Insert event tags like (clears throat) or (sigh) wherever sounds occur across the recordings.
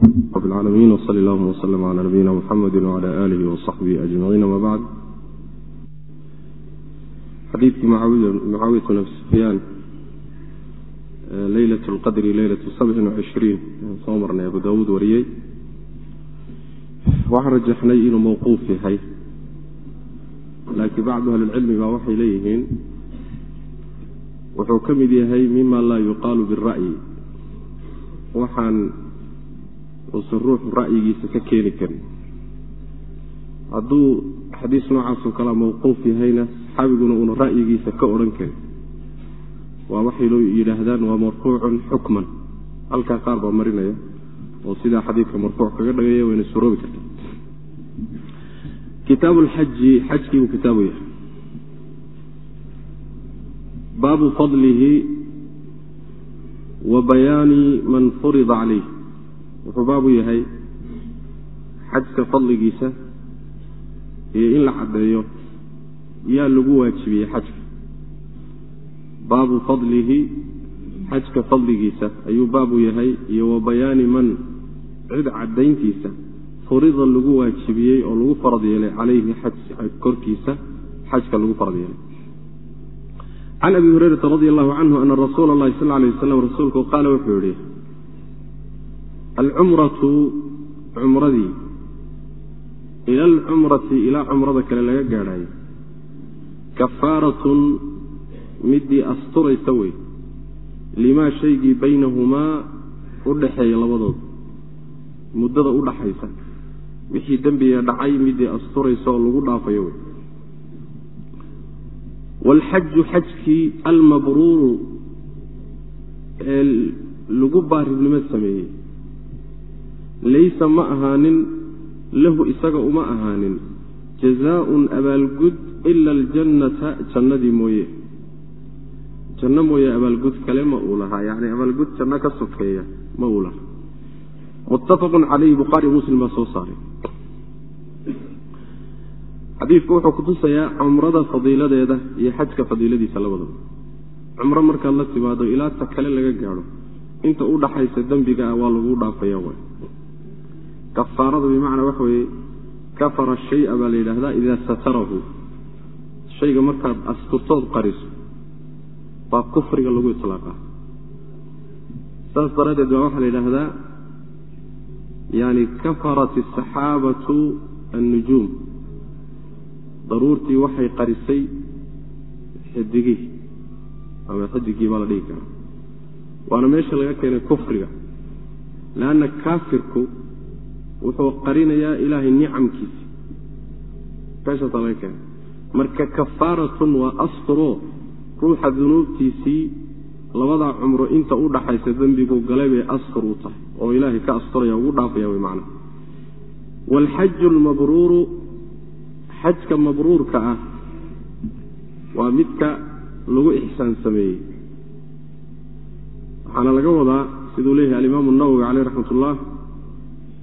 rab lcaalamiin wsal allahuma wslm cla nabiyina muxamedi wcla alihi wasaxbihi ajmaciin ama bacd xadiidkii mucaawiyat nabi sufyaan leylat lqadri leylat sabcin wacishriin soo marnay abu daawuud wariyey waxaa rajaxnay inuu mawquuf yahay laakiin bacdu ahlilcilmi baa waxay leeyihiin wuxuu ka mid yahay mima laa yuqaalu bira'yi waxaan uusan ruuxu ra'yigiisa ka keeni karin. Hadduu xadiis noocaasoo kalea mawquuf yahayna saxaabiguna uuna ra'yigiisa ka odhan karin. Waa waxay yidhaahdaan waa marfuucun xukman. Halkaa qaar baa marinaya oo sidaa xadiidka marfuuc kaga dhagaya wayna suroobi karta kitaabu lxaji xajkii buu kitaabu yahay. Baabu fadlihi wa bayaani man furida calayh wuxuu baabu yahay xajka fadligiisa iyo in la caddeeyo yaa lagu waajibiyey xajka. Baabu fadlihi xajka fadligiisa ayuu baabu yahay iyo wa bayaani man cid caddayntiisa furida lagu waajibiyey oo lagu farad yeelay calayhi korkiisa xajka lagu farad yeelay. Can abi hurayrata radi allahu canhu ana rasuula allahi sal lay waslam rasuulku qaala wuxuu yihi alcumratu cumradii ila alcumrati ilaa cumrada kale laga gaadhayo kafaaratun midii asturaysa wey limaa shaygii baynahumaa u dhaxeeya labadood muddada u dhaxaysa wixii dembiga dhacay midii asturaysa oo lagu dhaafayo wey waalxaju xajkii almabruuru ee lagu baarinimo sameeyey laysa ma ahaanin lahu isaga uma ahaanin. Jazaaun abaalgud ila aljannata jannadii mooye. Janno mooye abaalgud kale ma uu lahaa yacni abaalgud janno ka sokeeya ma uu lahaa. Muttafaqun calayhi bukhaari muslim baa soo saaray. Xadiidku wuxuu kutusayaa cumrada fadiiladeeda iyo xajka fadiiladiisa labadaba cumro markaad la timaado ilaa ta kale laga gaadho. Inta u dhaxaysa dembiga ah waa laguu dhaafaya way kafaarada bimacnaa waxa weeye kafara shaya baa la yidhaahdaa idaa satarahu. Shayga markaad asturtood qariso baa kufriga lagu iطlaaqaa saas daraaddeed baa waxaa la yidhaahdaa yani kafarat asaxaabatu annujuum. Daruurtii waxay qarisay xidigii ama xidigii baa la dhigi karaa. Waana meesha laga keenay kufriga leanna kaafirku wuxuu qarinayaa ilaahay nicamkiisi meeshaasaa laga keenay marka kafaaratun waa asturo ruuxa dunuubtiisii labadaa cumro inta u dhaxaysa dembigu galay bay astur u tahay oo ilaahay ka asturaya ugu dhaafaya wy macna. Waalxaju lmabruuru xajka mabruurka ah waa midka lagu ixsaan sameeyey. Waxaana laga wadaa siduu leeyahay alimaamu nawowi caleyh raxmat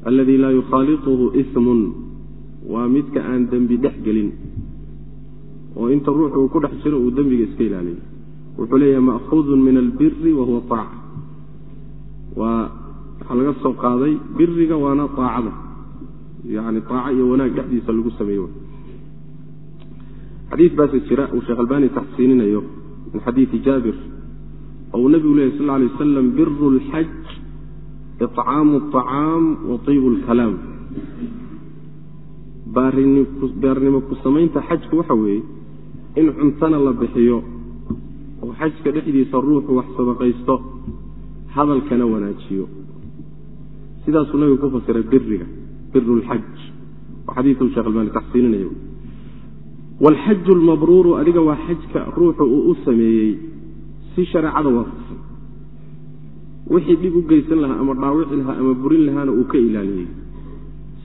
alladii laa yukhaaliطuhu ismun. Waa midka aan dembi dhex gelin. Oo inta ruuxu uu ku dhex jiro uu dembiga iska ilaaliyo wuxuu leeyahay ma'huudun min albiri wa huwa aaca waa waxaa laga soo qaaday biriga waana aacada yani aaco iyo wanaag dhexdiisa lagu sameeyo. Xadiis baase jira uu sheekh albani taxsiininayo min xadiidi jaabir. Oo uu nebigu lehy sal lay waslam biru lxaj icaamu acaam wa tiibu lkalaam baarnimo ku samaynta xajku waxa weeye in cuntana la bixiyo oo xajka dhexdiisa ruuxu wax sadaqaysto hadalkana wanaajiyo sidaasuu nabigu ku fasiray biriga biru lxaj oo xadiiu shekh albani taxsiininayo waalxaju lmabruuru adiga waa xajka ruuxu uu u sameeyey si shareecada waafaqsan wixii dhib u geysan lahaa ama dhaawici lahaa ama burin lahaana uu ka ilaaliyey.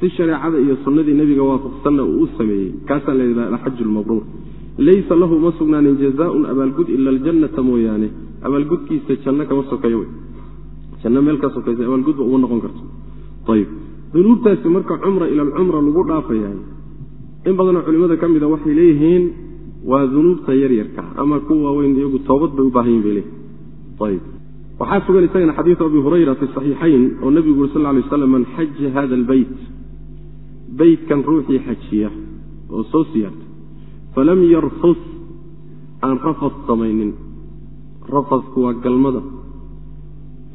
Si shareecada iyo sunnadii nebiga waafaqsanna uu u sameeyey kaasaa la yidhahda alxaju lmabruur laysa lahu ma sugnaanin jazaaun abaalgud ila aljannata mooyaane. Abaalgudkiisa janno kama sokeeyo wey. Janno meel ka sokaysa abaalgudba uma noqon karto. Ayib dunuubtaasi marka cumra ila alcumra lagu dhaafayahay in badanoo culimmada ka mida waxay leeyihiin waa dunuubta yaryarka ama kuwa waaweyn iyagu toobad bay u baahan yihiin bay leeyihiin ayib waxaa sugan isagana xadiidu abi hurayra fi saxiixayn oo nebigu uri sal lay slam man xaja hada albeyt beytkan ruuxii xajiya oo soo siyaarta falam yarfus. Aan rafad samaynin. Rafadku waa galmada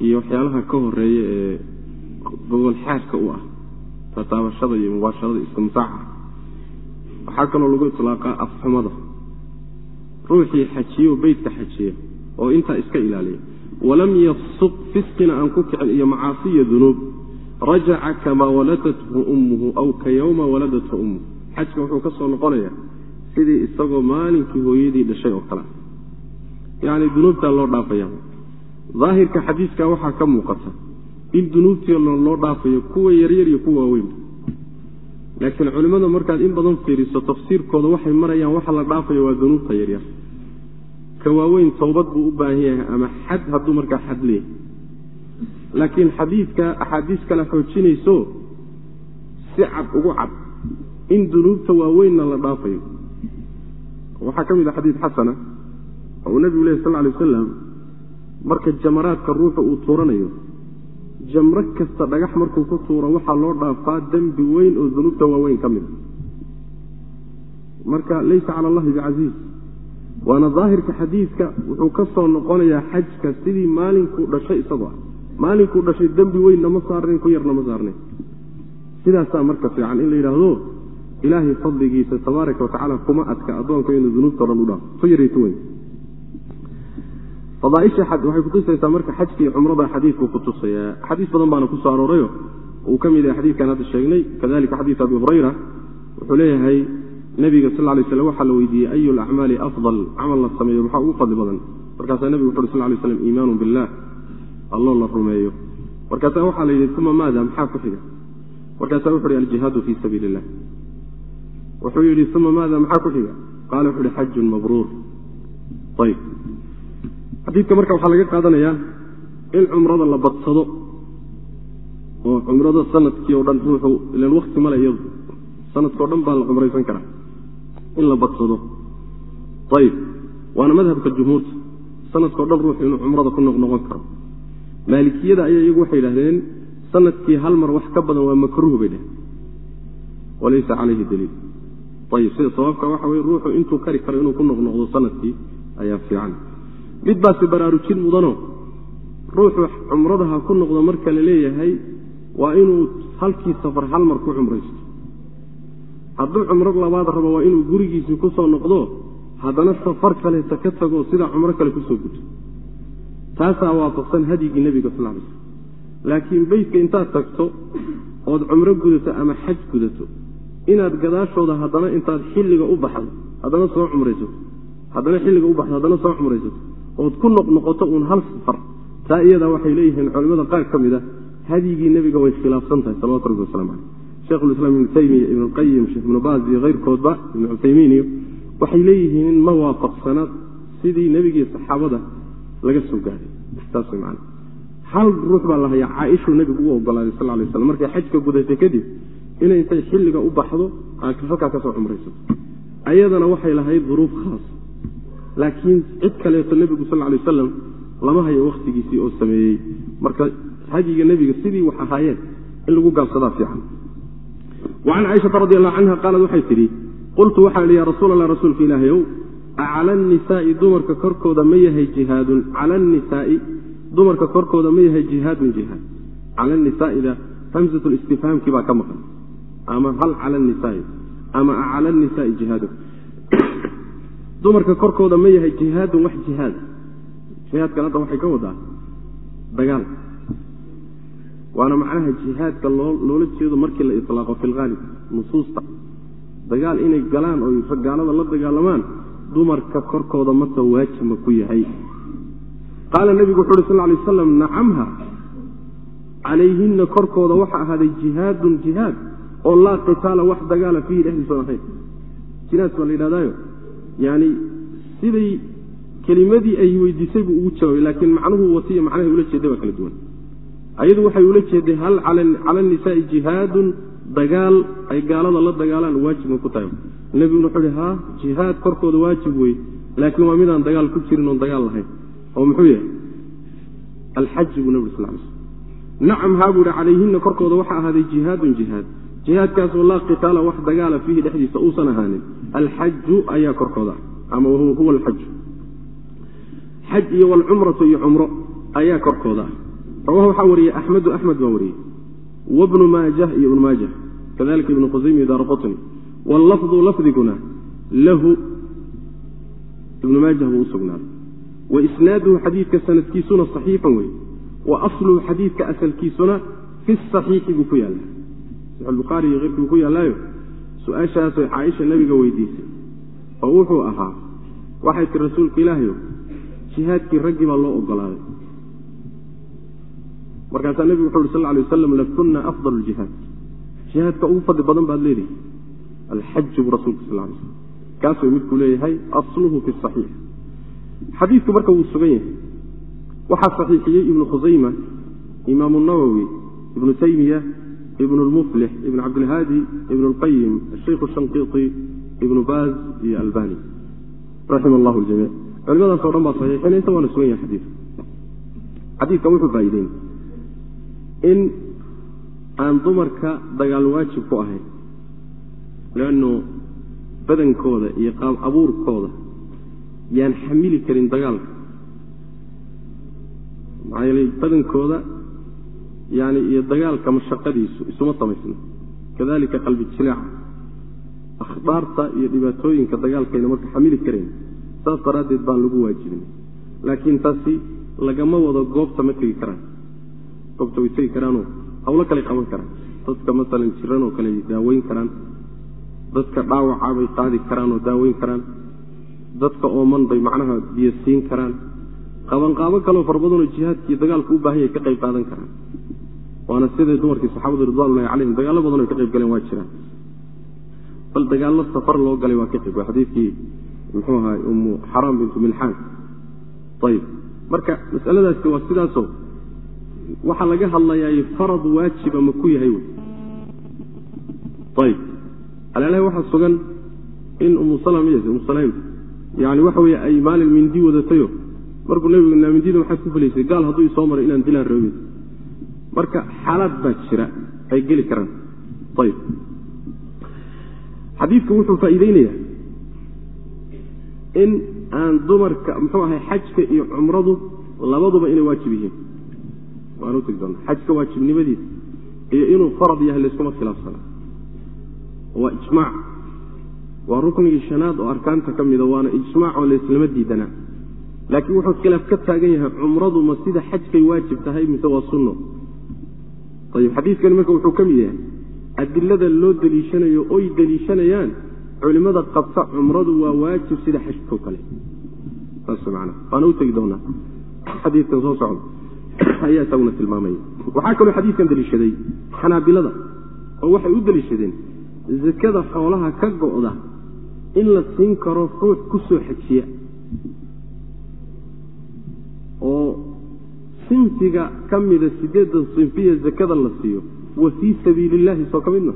iyo waxyaalaha ka horreeya ee gogolxaadka u ah tataabashada iyo mubaasharada istimtaaca waxaa kaloo lagu iطlaaqaa afxumada. Ruuxii xajiye oo beytka xajiya oo intaa iska ilaaliya walam yafsuq fiskina aan ku kicin iyo macaasiya dunuub rajaca kamaa waladathu ummuhu aw ka yowma waladathu ummuhu. Xajka wuxuu ka soo noqonayaa sidii isagoo maalinkii hooyadii dhashay oo kale. Yacni dunuubtaa loo dhaafaya. Daahirka xadiiska waxaa ka muuqata in dunuubtii loo dhaafayo kuwa yaryar iyo kuwa waaweynba laakiin culimmada markaad in badan fiiriso tafsiirkooda waxay marayaan waxa la dhaafayo waa dunuubta yaryar ka waaweyn towbad buu u baahan yahay ama xad hadduu markaa xad leeyahay. Laakiin xadiidka axaadiis kale xoojinayso si cad ugu cad. In dunuubta waaweynna la dhaafayo. Waxaa ka mid ah xadiid xasana oo uu nebigu lehy sal ly wasalam marka jamaraadka ruuxa uu tuuranayo jamro kasta dhagax markuu ku tuuro waxaa loo dhaafaa dembi weyn oo dunuubta waaweyn ka mid a marka laysa cala allahi bicasiiz waana daahirka xadiidka wuxuu ka soo noqonayaa xajka sidii maalinkuu dhashay isagoo ah. Maalinkuu dhashay dembi weynna ma saarnayn ku yarna ma saarnayn sidaasaa marka fiican in la yidhaahdo ilaahay fadligiisa tabaaraka watacaala kuma adka addoonka inuu dunuubta o dhan u dhaafo ku yarayto weyn. Fadaaisha waxay kutusaysaa marka xajka iyo cumrada xadiidku kutusayaa xadiis badan baana ku soo aroorayo. Uu ka mid yahay xadiidkan hadda sheegnay. Kadalika xadiid abi hurayra wuxuu leeyahay nebiga sal lay slam waxaa la weydiiyey ayu lacmaali afdal? Camal la sameeyo maxaa ugu fadli badan? Markaasaa nebigu wuxu uhi sal lay slam iimaanu billah. Alloo la rumeeyo. Markaasaa waxaa la yidhi uma maada maxaa ku xiga? Markaasaa wuxu uhi aljihaadu fii sabiili illah wuxuu yidhi uma maada maxaa ku xiga? Qaala wuxu uhi xajun mabruur. Ayb xadiidka marka waxaa laga qaadanayaa in cumrada la badsado oo cumrada sannadkii o dhan ruuxu ilan wakti male iyadu sanadkao dhan baa la cumraysan karaa in la badsado. Ayib waana madhabka jumhuurta. Sanadkao dhan ruuxu inuu cumrada ku noqnoqon karo. Maalikiyada ayaa iyagu waxay idhahdeen sannadkii hal mar wax ka badan waa makruuh bay dheheen walaysa calayhi daliil. Ayib sida sababka waxa weye ruuxu intuu kari karo inuu ku noqnoqdo sannadkii ayaa fiican. Mid baase baraarujin mudano ruuxu cumrada ha ku noqdo marka la leeyahay waa inuu halkii safar hal mar ku cumraysto hadduu cumro labaad rabo waa inuu gurigiisii ku soo noqdo haddana safar kaleeta ka tago sidaa cumro kale ku soo guto taasaa waafaqsan hadyigii nebiga sal lay slm laakiin beytka intaad tagto ood cumro gudato ama xaj gudato inaad gadaashooda haddana intaad xilliga u baxdo haddana soo cumraysato. Haddana xilliga u baxdo haddana soo cumraysato. Ood ku noqnoqoto uun hal safar. Taa iyadaa waxay leeyihiin culimmada qaar ka mid a hadyigii nebiga way khilaafsan tahay salawatu rabbi waslamu caleyh shekhulislaam ibnu taymiya ibnuqayim sheekh ibnu baaz iyo keyrkoodba ibnu cuthaymiin iyo waxay leeyihiin ma waafaqsana sidii nebigii saxaabada laga soo gaaray saas way macana hal ruux baa la caaishuu nebigu u ogolaaday sal lay slam markay xajka gudatay kadib inay intay xilliga u baxdo halkaa ka soo cumraysato ayadana waxay lahayd duruuf khaas. Laakiin cid kaleeto nebigu sal lay wasalam lama hayo wakhtigiisii oo sameeyey. Marka hadyiga nebiga sidii wax ahaayeen in lagu gaabsadaa fiican wacan caaishata radi allahu canha qaalad waxay tidhi qultu waxaa idhi ya rasuul allah rasuulka ilaahayow acala annisaa'i dumarka korkooda ma yahay jihaadun cala annisaa'i dumarka korkooda ma yahay jihaadun jihaad cala annisaa'ida hamsatu listifhaamkii baa ka maqan ama hal cala annisaa'i ama acala annisaa'i jihaadun dumarka korkooda ma yahay jihaadun wax jihaad jihaadkan hadda waxay ka wadaa dagaal waana macnaha jihaadka loola jeedo markii la ilaaqo fi lhaalib nusuusta. Dagaal inay galaan oy gaalada la dagaalamaan dumarka korkooda mata waajibma ku yahay. Qaala nebigu wuxu uhi sal lay aslam nacamha calayhina korkooda waxa ahaaday jihaadun jihaad oo laa qitaala wax dagaala fiihi dhexdiisan ahayn. Jihaad baa la yidhahdaayo. Yani siday kelimadii ay weydiisay buu ugu jawaabay laakiin macnuhu watiyo macnahay ula jeeday baa kala duwan ayadu waxay ula jeeday hal cala nisaai jihaadun? Dagaal ay gaalada la dagaalaan waajibma ku tahay. Nebiguna wuxuu ihi ha jihaad korkooda waajib wey laakiin waa midaan dagaal ku jirin oon dagaal lahayn. Oo muxuu yahay? Alxaji buu nabig sal nacam haa buu ihi calayhina korkooda waxaa ahaaday jihaadun jihaad. Jihaadkaasoo laa qitaala wax dagaala fiihi dhexdiisa uusan ahaanin. Alxaju ayaa korkooda ah ama huwa alxaju xaj iyo walcumratu iyo cumro ayaa korkooda ah rawaha waxaa wariyey axmedu axmed baa wariyey. Wabnu maajah iyo ibnu maajah. Kadalika ibnu khusaymi daara qutni. Wallafdu lafdiguna lahu ibnu maajah buu u wa isnaaduhu xadiidka sanadkiisuna saxiixan wey wa asluhu xadiidka asalkiisuna fi saxiixi buu ku yaalla saxiixulbukhaari iyo keyrkii buu ku yaallaayo su'aashaasay caaisha nabiga weydiisay. Oo wuxuu ahaa waxay tii rasuulka ilaahayo jihaadkii raggii baa loo ogolaaday markaasaa nebigu wuxu uhi sal lay waslam lakunna afdal ljihaad jihaadka ugu fadli badan baad leedihi alxaju buu rasulku sal lay slm kaas way midkuu leeyahay asluhu fi saxiix. Xadiidku marka wuu sugan yahay. Waxaa saxiixiyey ibnu khusayma imaamu nawowi ibnu taymiya ibnu lmuflix ibn cabdilhaadi ibnu lqayim ashaykhu shanqiiti ibnu baaz iyo albani. Raxima allahu ljamiic culimadaasoo dhan baa saxiixinaysa waana sugan yahay xadiidka. Xadiidkan wuxuu faa'ideyn in aan dumarka dagaal waajib ku ahayn leanno badankooda iyo qaab abuurkooda yaan xamili karin dagaalka. Maxaa yeelay badankooda yani iyo dagaalka mashaqadiisu isuma samaysno kadalika qalbi jilaaca akhbaarta iyo dhibaatooyinka dagaalkayna marka xamili karayn saas daraaddeed baan lagu waajibin. Laakiin taasi lagama wado goobta ma tegi karaan goobta way tegi karaanoo hawlo kale qaban karaan. Dadka masalan jiran oo kale daaweyn karaan. Dadka dhaawaca bay qaadi karaan oo daaweyn karaan. Dadka ooman bay macnaha biyo siin karaan. Qabanqaabo kaleo fara badanoo jihaadkii dagaalku u baahan ka qayb qaadan karaan. Waana siday dumarkii saxaabadu ridwanullahi calayhim dagaallo badan oy ka qayb galeen waa jiraan. Bal dagaallo safar loo galay waa ka qayb xadiidkii muxuu ahaa ummu xaraam bintu milxaan. Ayib marka masaladaasi waa sidaasoo waxaa laga hadlayaay farad waajiba ma ku yahay wy ayib alaalahi waxaa sugan in umu salm umu salaym yani waxa weye ay maalin mindi wadatayo markuu nebigu naa mindida maxaad ku falaysay gaal hadduu isoo maray inaan dilaan roobin. Marka xaalaad baa jira ay geli karaan. Ayib xadiidku wuxuu faa'iideynayaa in aan dumarka muxuu ahay xajka iyo cumradu labaduba inay waajib yihiin waanu tegi doona xajka waajibnimadiisa iyo inuu farad yahay layskuma khilaafsana. Waa ijmaac. Waa ruknigii shanaad oo arkaanta ka mida waana ijmaac oo layslama diidanaa laakiin wuxuu khilaaf ka taagan yahay cumradu ma sida xajkay waajib tahay mise waa sunno? Ayib xadiidkani marka wuxuu ka mid yahay adilada loo deliishanayo oy deliishanayaan culimmada qabta cumradu waa waajib sida xajkao kale. Saas man waana u tegi doonaa. Xadiidkan soo socda ayaa isaguna tilmaamaya waxaa kaloo xadiidkan deliishaday xanaabilada oo waxay u deliishadeen zakada xoolaha ka go'da in la siin karo ruux ku soo xajiya oo sinfiga ka mida sideedan sinfiya zakada la siiyo wa fii sabiili illahi soo ka midna?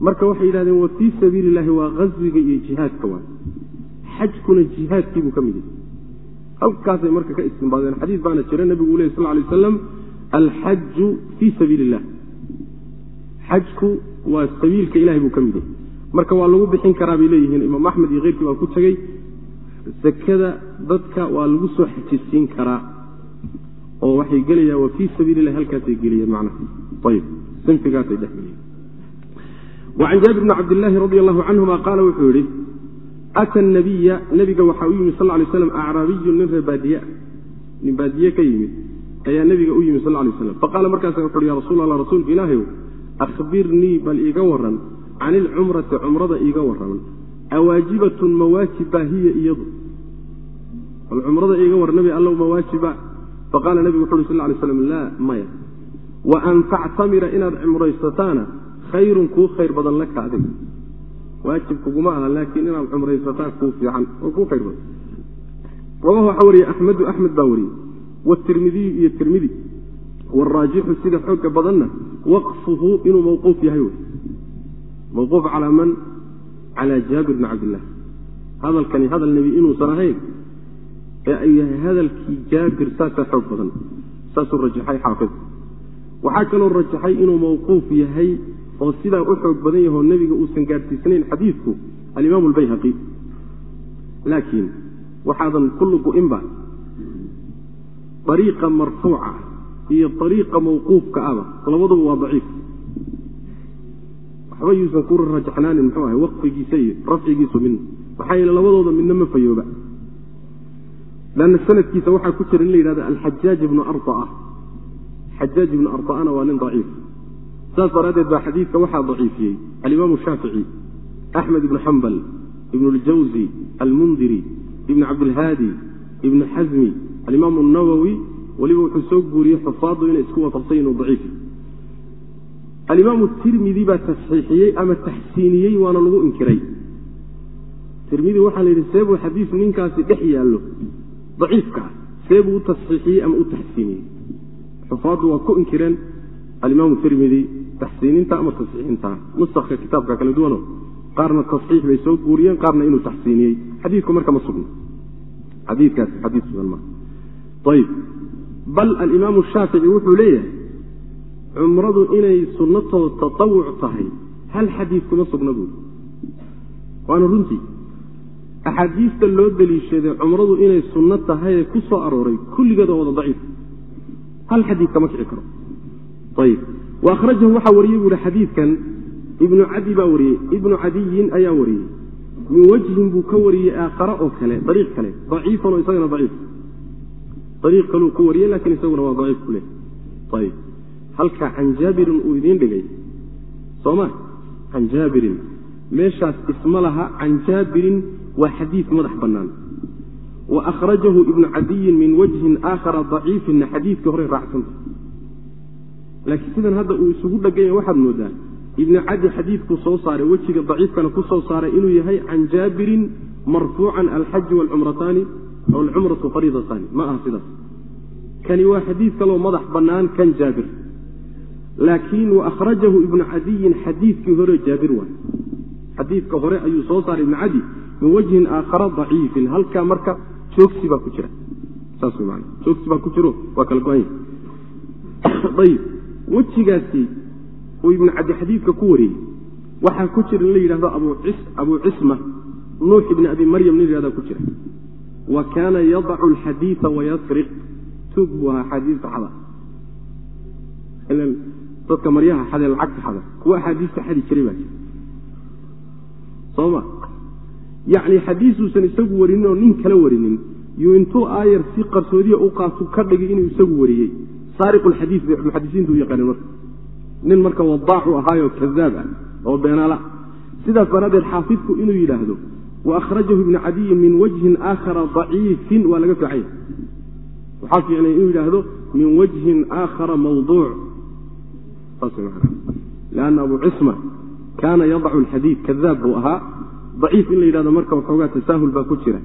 Marka waxay yidhahdeen wa fii sabiili waa qaswiga iyo jihaadka waay xajkuna jihaadkiibuu ka mid yahay halkaasay marka ka istimbaadeen. Xadiis baana jira nebigu uu ley sal lay aslam alxaju fii sabiili illah xajku waa sabiilka ilahay buu ka mid yahay. Marka waa lagu bixin karaa bay leeyihiin imaam axmed iyo keyrkii baa ku tegey sakada dadka waa lagu soo xajisiin karaa oo waxay gelayaan wa fii sabiili illahi halkaasay geliyeen macnaha ayib sinfigaasay dhex geliyeen. Wacan jaabir bni cabdillaahi radi allahu canhuma qaala wuxuu yihi ata nabiya nebiga waxaa u yimid sal lay slam acraabiyun nin ree baadiye nin baadiye ka yimid ayaa nebiga u yimid sal lay slam faqaala markaasa wuxu uhi ya rasuul allah rasuulka ilaahayow akhbirnii bal iiga waran can ilcumrati cumrada iiga waran awaajibatun mawaajibbaa hiya iyadu bal cumrada iiga war nabi allow mawaajiba faqaala nebigu wuxu uhi sal lay slam laa maya wa an tactamira inaad cumraysataana khayrun kuu khayr badan laka adiga waajib kuguma aha laakiin inaad cumraysataa kuu fiican oo kuu khayr badan rawahu waxaa wariyey axmedu axmed baa wariyey. Watirmidiyu iyo tirmidi waraajixu sida xooga badanna waqfuhu inuu mawquuf yahay wey mawquuf calaa man? Calaa jaabir bni cabdillah. Hadalkani hadal nebi inuusan ahayn ee ay yahay hadalkii jaabir saasaa xoog badan. Saasuu rajaxay xaafid waxaa kaloo rajaxay inuu mawquuf yahay oo sidaa u xoog badan yahoo nebiga uusan gaadhsiisnayn xadiidku alimaam albayhaqi. Laakiin waxaadan ku lugu-inba ariiqa marfuuca iyo ariiqa mawquufka aba labaduba waa daciif. Waxba yuusan ku rajaxnaanin muxuu ahay waqfigiisa iyo rafcigiisu midna maxaa yeele labadooda midna ma fayooba. Lanna sanadkiisa waxaa ku jira in la yidhahdo alxajaaj ibnu ardaa xajaaj ibnu ardaana waa nin daciif saas daraaddeed baa xadiidka waxaa daciifiyey alimaamu shaafici axmed ibnu xambal ibnu ljawzi almundiri ibnu cabdilhaadi ibnu xasmi alimaamu nawowi weliba wuxuu soo guuriyey xufaadu inay isku waafaqsay inuu daciifi alimaamu tirmidi baa tasxiixiyey ama taxsiiniyey waana lagu inkiray. Tirmidi waxaa la yidhi seebuu xadiisu ninkaasi dhex yaallo daciifka ah seebuu u tasxiixiyey ama u taxsiiniyey. Xufaaddu waa ku inkireen alimaamu tirmidi taxsiininta ama tasxiixinta nusakha kitaabka kala duwano qaarna tasxiix bay soo guuriyeen qaarna inuu taxsiiniyey xadiidku marka ma sugno xadiikaasi xadii sugan ma ayib bal alimaamu shaafici wuxuu leeyahay cumradu inay sunnatoo tatawuc tahay hal xadiid kuma sugna buuri waana runtii axaadiista loo deliishaday cumradu inay sunno tahayee ku soo arooray kulligeed wada daciif hal xadiid kama kici karo ayib wa akhrajahu waxaa wariyey buu ihi xadiidkan. Ibnu cadi baa wariyey. Ibnu cadiyin ayaa wariyey. Min wajhin buu ka wariyey aakhara oo kale dariiq kale. Daciifan oo isagana daciif. Dariiq kaluu ku wariyey laakiin isaguna waa daciif ku leh. Ayib halkaa can jaabirin uu idiin dhigay. Soo ma? Can jaabirin. Meeshaas isma laha can jaabirin waa xadiid madax bannaan. Wa akhrajahu ibnu cadiyin min wajhin aakhara daciifinna xadiidkii horey raacsanta laakiin sidan hadda uu isugu dhaganya waxaad moodaa ibnu cadi xadiidkuu soo saaray wejiga daciifkana ku soo saaray inuu yahay can jaabirin marfuucan alxaju walcumrataani aw alcumratu fariidataani. Ma aha sidaas. Kani waa xadiid kaloo madax bannaan kan jaabir. Laakiin wa akhrajahu ibnu cadiyin xadiidkii hore jaabir waay xadiidka hore ayuu soo saaray ibnu cadi min wajhin aakhara daciifin halkaa marka joogsi baa ku jira. Saas man joogsi baa ku jiro waa kala go-anya (coughs) wejigaasi uu ibnu cadi xadiidka ku wariyey. Waxaa ku jira in la yidhahdo abuu cisma nuux ibni abi maryam nin yihahda ku jira. Wa kaana yadacu alxadiida wayasriq tuug buu ahaa axaadiista xada. Dadka maryaha xadee lacagta xada. Kuwa axaadiista xadi jiray baa jira. Soma yacni xadiisuusan isagu warinin oo nin kala warinin yuu intuu aayar si qarsoodiya u qaatu ka dhigay inuu isagu wariyey saariqulxadiis bay muxadisiintu u yaqaaneen marka. Nin marka wadaacu ahaayoo kadaab ah oo beenaala sidaas daraaddeed xaafidku inuu yidhaahdo wa akhrajahu ibnu cadiyin min wajhin aakhara daciifin waa laga fiicanya waxaa fiicnay inuu yidhaahdo min wajhin aakhara mawduuc lanna abu cisma kaana yadacu alxadiid kadaab buu ahaa. Daciif in la yidhahdo marka waxoogaa tasaahul baa ku jira.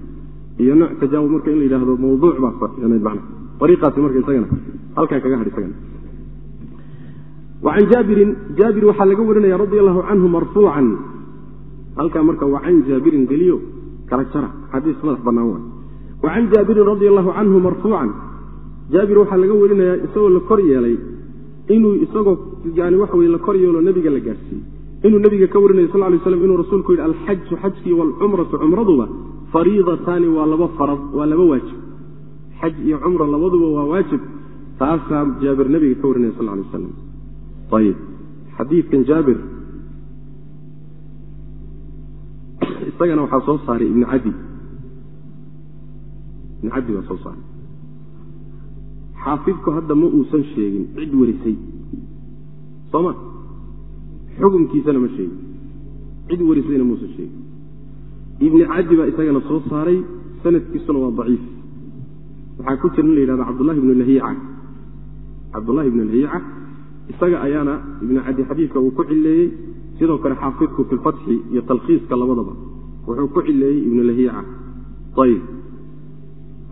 Iyo nooc tajaawub marka in la yidhahdo mawduuc baa fiicnayd macna ariiqaasi marka isagana halkaa kaga hadh isagana. Wacan jaabirin jaabir waxaa laga warinaya radi allahu canhu marfuucan. Halkaa marka wa can jaabirin geliyo kala jara xadiis madax bannaan waay wacan jaabirin radi allahu canhu marfuucan. Jaabir waxaa laga warinayaa isagoo la kor yeelay inuu isagoo yani waxa weye la kor yeelo nebiga la gaadhsiiyey inuu nebiga ka warinayo sal lay slam inuu rasuulku yidhi alxaju xajkii waalcumratu cumraduba fariidataani waa laba farad waa laba waajib xaj iyo cumra labaduba waa waajib taasaa jaabir nebiga ka warinaya sal lay aslam ayib xadiidkan jaabir isagana waxaa soo saaray ibnu cadi. Ibnu cadi baa soo saaray. Xaafidku hadda ma uusan sheegin cid warisay. Sooma xukunkiisana ma sheegin. Cid warisayna muusan sheegin. Ibni cadi baa isagana soo saaray sanadkiisuna waa daciif waxaa ku jira in la yidhahdo cabdullahi ibnu lahiica. Cabdullahi ibnu lahiica isaga ayaana ibnu cadi xadiidka uu ku cileeyey sidoo kale xaafidku fi lfatxi iyo talkhiiska labadaba. Wuxuu ku cileeyey ibnu lahiica. Ayib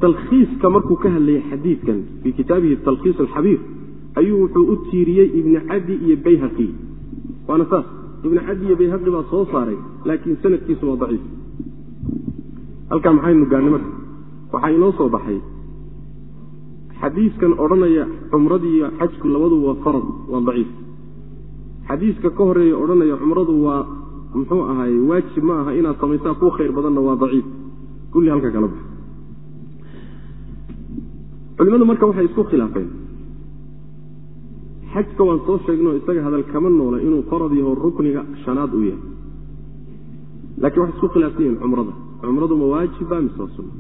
talkhiiska markuu ka hadlayay xadiidkan fii kitaabihi talkhiis alxabiir ayuu wuxuu u tiiriyey ibni cadi iyo bayhaqi. Waana saas. Ibni cadi iyo bayhaqi baa soo saaray laakiin sanadkiisu waa daciif. Halkaa maxaynu gaadhnay marka waxaa inoo soo baxay xadiiskan odhanaya cumradiiyo xajku labadu waa farad waa daciif. Xadiiska ka horreeya odhanaya cumradu waa muxuu ahaay waajib ma aha inaad samaysaa ku khayr badanna waa daciif. Kulli halka kala baxa culimadu marka waxay isku khilaafeen. Xajka waan soo sheegno isaga hadal kama noola inuu farad yaho rukniga shanaad uu yahay. Laakiin waxay isku khilaafsan yihiin cumrada. Cumradu ma waajiba mise sunna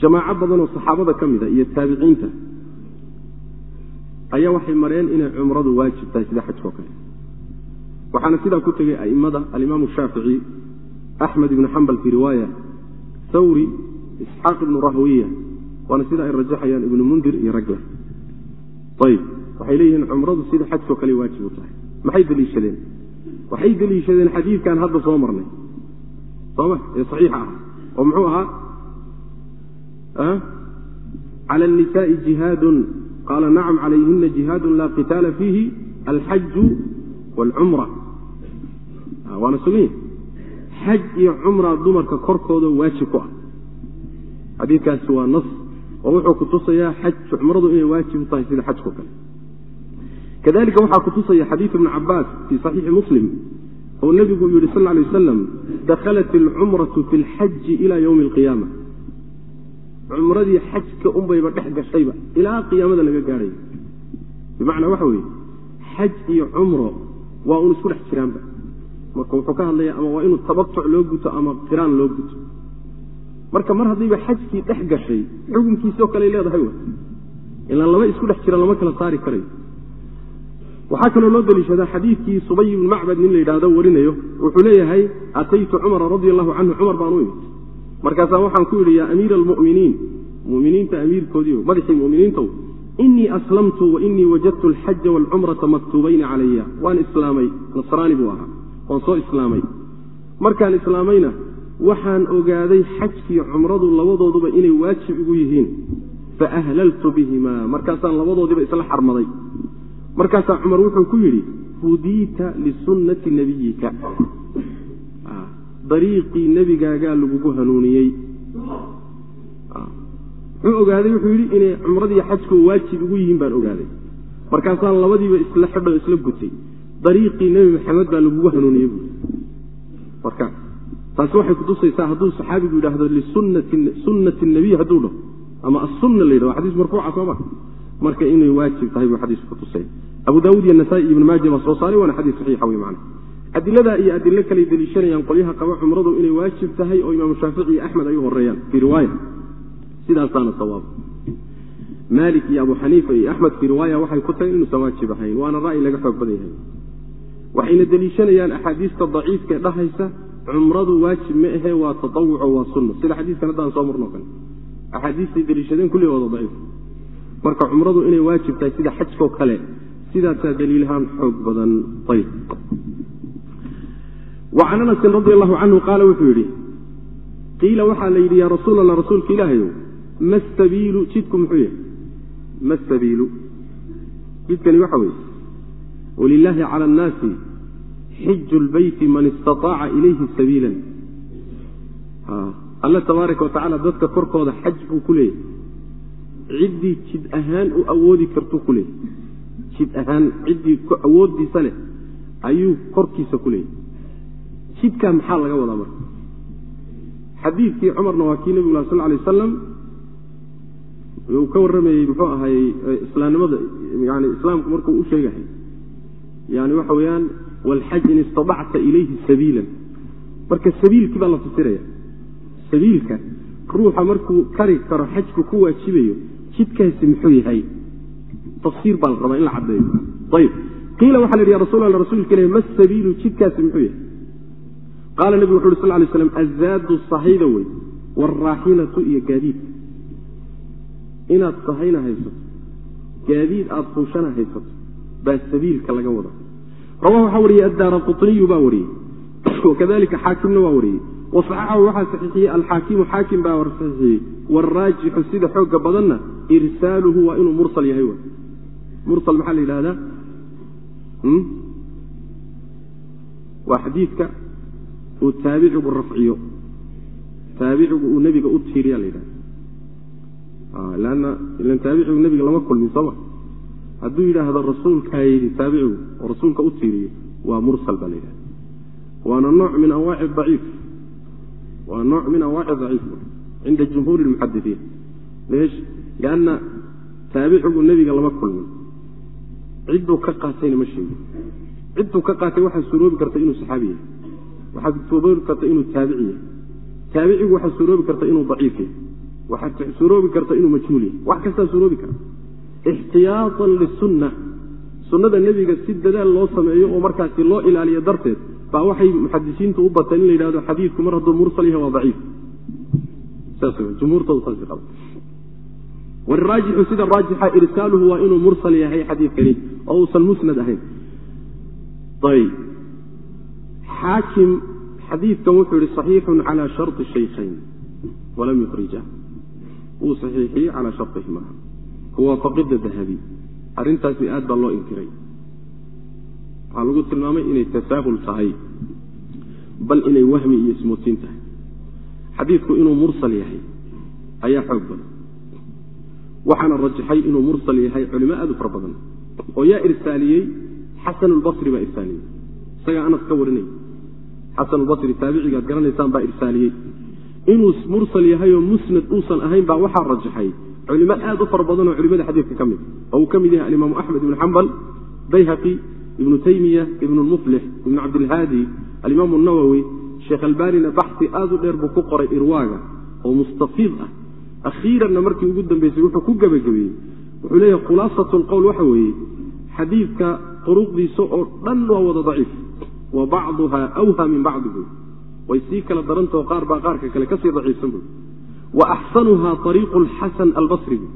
jamaaco badanoo saxaabada ka mida iyo taabiciinta ayaa waxay mareen inay cumradu waajib tahay sida xajka oo kale. Waxaana sidaa ku tegey a'immada alimaamu shaafici axmed ibnu xambal fii riwaaya thawri isxaaq ibnu rahwiya waana sida ay rajaxayaan ibnu mundir iyo ragla ayib waxay leeyihiin cumradu sida xajkao kale waajib u tahay. Maxay deliishadeen waxay deliishadeen xadiidkan hadda soo marnay. Sooma ee saxiixa ah. Oo muxuu ahaa cala annisaai jihaadun. Qaala nacam calayhina jihaadun laa qitaala fiihi alxaju waalcumra waana sugan xaj iyo cumra dumarka korkooda waajib ku ah. Xadiidkaasi waa nas oo wuxuu kutusayaa xaj cumradu inay waajib tahay sida xajko kale. Kadalika waxaa kutusaya xadiid ibni cabaas fii saxiixi muslim oo nebigu yihi sal lay wasalam dakhalat alcumratu fi lxaji ila ywmi alqiyaama cumradii xajka unbayba dhex gashayba ilaa qiyaamada laga gaadhayo bimacnaa waxa weeye xaj iyo cumro waa un isku dhex jiraanba. Marka wuxuu ka hadlaya ama waa inuu tabatuc loo guto ama qiraan loo guto. Marka mar haddayba xajkii dhex gashay xukunkiisoo kale leedahay w ilaan laba isku dhex jira lama kala saari karayo waxaa kaloo loo deliishadaa xadiidkii subay ibn macbad nin la yidhaahdo warinayo. Wuxuu leeyahay ataytu cumara radi allahu canhu cumar baan u imid markaasaa waxaan ku yidhi yaa amiira almu'miniin muminiinta amiirkoodiio madaxii muminiintow inii aslamtu wa inii wajadtu alxaja waalcumrata maktuubayni calaya waan islaamay nasraani buu ahaa waan soo islaamay. Markaan islaamayna waxaan ogaaday xajkii cumradu labadooduba inay waajib igu yihiin. Faahlaltu bihimaa markaasaan labadoodiiba isla xarmaday. Markaasaa cumar wuxuu ku yidhi hudiita lisunnati nebiyika dariiqii nebigaagaa lagugu hanuuniyey. Muxuu ogaaday wuxuu yidhi inay cumradiiyo xajku waajib igu yihiin baan ogaaday. Markaasaan labadiiba isla xidho isla gutay. Dariiqii nebi maxamed baa lagugu hanuuniyey buui marka taasi waxay kutusaysaa hadduu saxaabigu yidhaahdo lisunnati nabiy hadduu dhaho. Ama asunna la yidhah waa xadiis marfuuca sooma marka inay waajib tahay buu xadiisku kutusaya abu daawud iyo nasaa-i ibn maaja baa soo saaray waana xadiis saxiixa wey macana adiladaa iyo adilo kaley deliishanayaan qolyaha qaba cumradu inay waajib tahay oo imaamu shaafici iyo axmed ay u horeeyaan fii riwaaya sidaasaana sawaab. Maalik iyo abu xaniifa iyo axmed fii riwaaya waxay ku tahay inuusan waajib ahayn waana ra'yi laga xoog badan yahay. Waxayna deliishanayaan axaadiista daciifka ee dhahaysa cumradu waajib ma ahe waa tatawuco waa sunna. Sida xadiiskan haddaan soo marno kale. Axaadiistay deliishadeen kulli wada daciif. Marka cumradu inay waajib tahay sida xajkoo kale sidaasaa daliilahaan xoog badan. Ayb wacan anasin radi allahu canhu qaala wuxuu yidhi qiila waxaa la yidhi yaa rasuul allah rasuulka ilaahayow ma sabiilu? Jidku muxuu yahay ma sabiilu? Jidkani waxa weeye walilaahi cala annaasi xiju lbeyti man istaaaca ilayhi sabiilan. Alla tabaaraka wa tacala dadka korkooda xaj buu ku leeyahy ciddii jid ahaan u awoodi kartuu ku leeyahy jid ahaan ciddii awooddiisa leh ayuu korkiisa ku leeyahy jidkaa maxaa laga wadaa marka? Xadiidkii cumarna waa kii nebigu sal lay wasalam uu ka warramayey muxuu ahaayey islaamnimada yani islaamku markuu u sheegahay yani waxa weeyaan walxaj in istadacta ilayhi sabiilan. Marka sabiilkii baa la fasiraya sabiilka ruuxa markuu kari karo xajku ku waajibayo jidkaasi muxuu yahay? Tafsiir baa la rabaa in la caddeeyo. Ayib. Qiila waxa la yidhi ya rasul rasuulka ilahi ma sabiilu jidkaasi muxuu yahay qaala nebigu wuxu uhi sal lay slam azaadu sahayda wey waalraaxilatu iyo gaadiid. Inaad sahayna haysato gaadiid aada fuushana haysato baa sabiilka laga wada rawahu waxaa wariyey addaara quطniyu baa wariyey. Wakadalika xaakimna waa wariyey. Wasaxaxahu waxaa saxiixiyey alxaakimu xaakim baa saxiixiyey. Waraajixu sida xooga badanna irsaaluhu waa inuu mursal yahay mursal maxaa la yidhahdaa waa xadiidka uu taabicigu rafciyo. Taabicigu uu nebiga u tiiriya la yidhahda lanna ilan taabicigu nebiga lama kulmin sooma hadduu yidhaahdo rasuulkaa taabicigu oo rasuulka u tiiriyo waa mursal baa la yidhahda waana nooc min anwaaci daciif. Waa nooc min anwaaci daciif. Cinda jumhuuri lmuxadisiin leesh lianna taabicigu nebiga lama kulmin. Cidduu ka qaatayna ma sheegin. Cidduu ka qaatay waxaa suroobi karta inuu saxaabi yahay waxaa suroobi karta inuu taabici yahay. Taabicigu waxaa suroobi karta inuu daciif yahay. Waxaa suroobi karta inuu majhuul yahay. Wax kastaa suroobi kara ixtiyaatan lisunna sunnada nebiga si dadaal loo sameeyo oo markaasi loo ilaaliyo darteed baa waxay muxadisiintu u bateen in la yidhahdo xadiidku mar hadduu mursal yahay waa daciif. Waraajixu sida raajixa irsaaluhu waa inuu mursal yahay xadiidkani oo uusan musnad ahayn xaakim xadiidkan wuxuu yihi صaxiixun calى shari shaykhayn walam yukrija wuu saxiixiyey calaa sharihima kuwaafaqida dahabi arrintaasi aad baa loo inkiray waxaa lagu tilmaamay inay tasaahul tahay bal inay wahmi iyo ismoodsiin tahay xadiidku inuu mursal yahay ayaa xoog badan waxaana rajaxay inuu mursal yahay culimo aad u fara badan oo yaa irsaaliyey xasan baa irsaaliyey isagaa anas ka warinaya xasan lbasri taabicigaad garanaysaan baa irsaaliyey. Inuu mursal yahayoo musnad uusan ahayn baa waxaa rajaxay. Culimo aad u fara badan oo culimada xadiidka ka mid oo uu ka mid yahay alimaamu axmed ibnu xambal bayhaqi ibnu taymiya ibnu lmuflix ibnu cabdilhaadi alimaamu nawowi sheekh albanina baxsi aad u dheer buu ku qoray irwaaga oo mustafiid ah. Akhiiranna markii ugu dambeysay wuxuu ku gebagabeeyey wuxuu leeyahay khulaasat lqowl waxa weeye xadiidka duruqdiisa oo dhan waa wada daciif wa bacduha awha min bacdi buy way sii kala darantao qaar baa qaarka kale ka sii daciifsan buy wa axsanuha ariiqu xasan albasri buy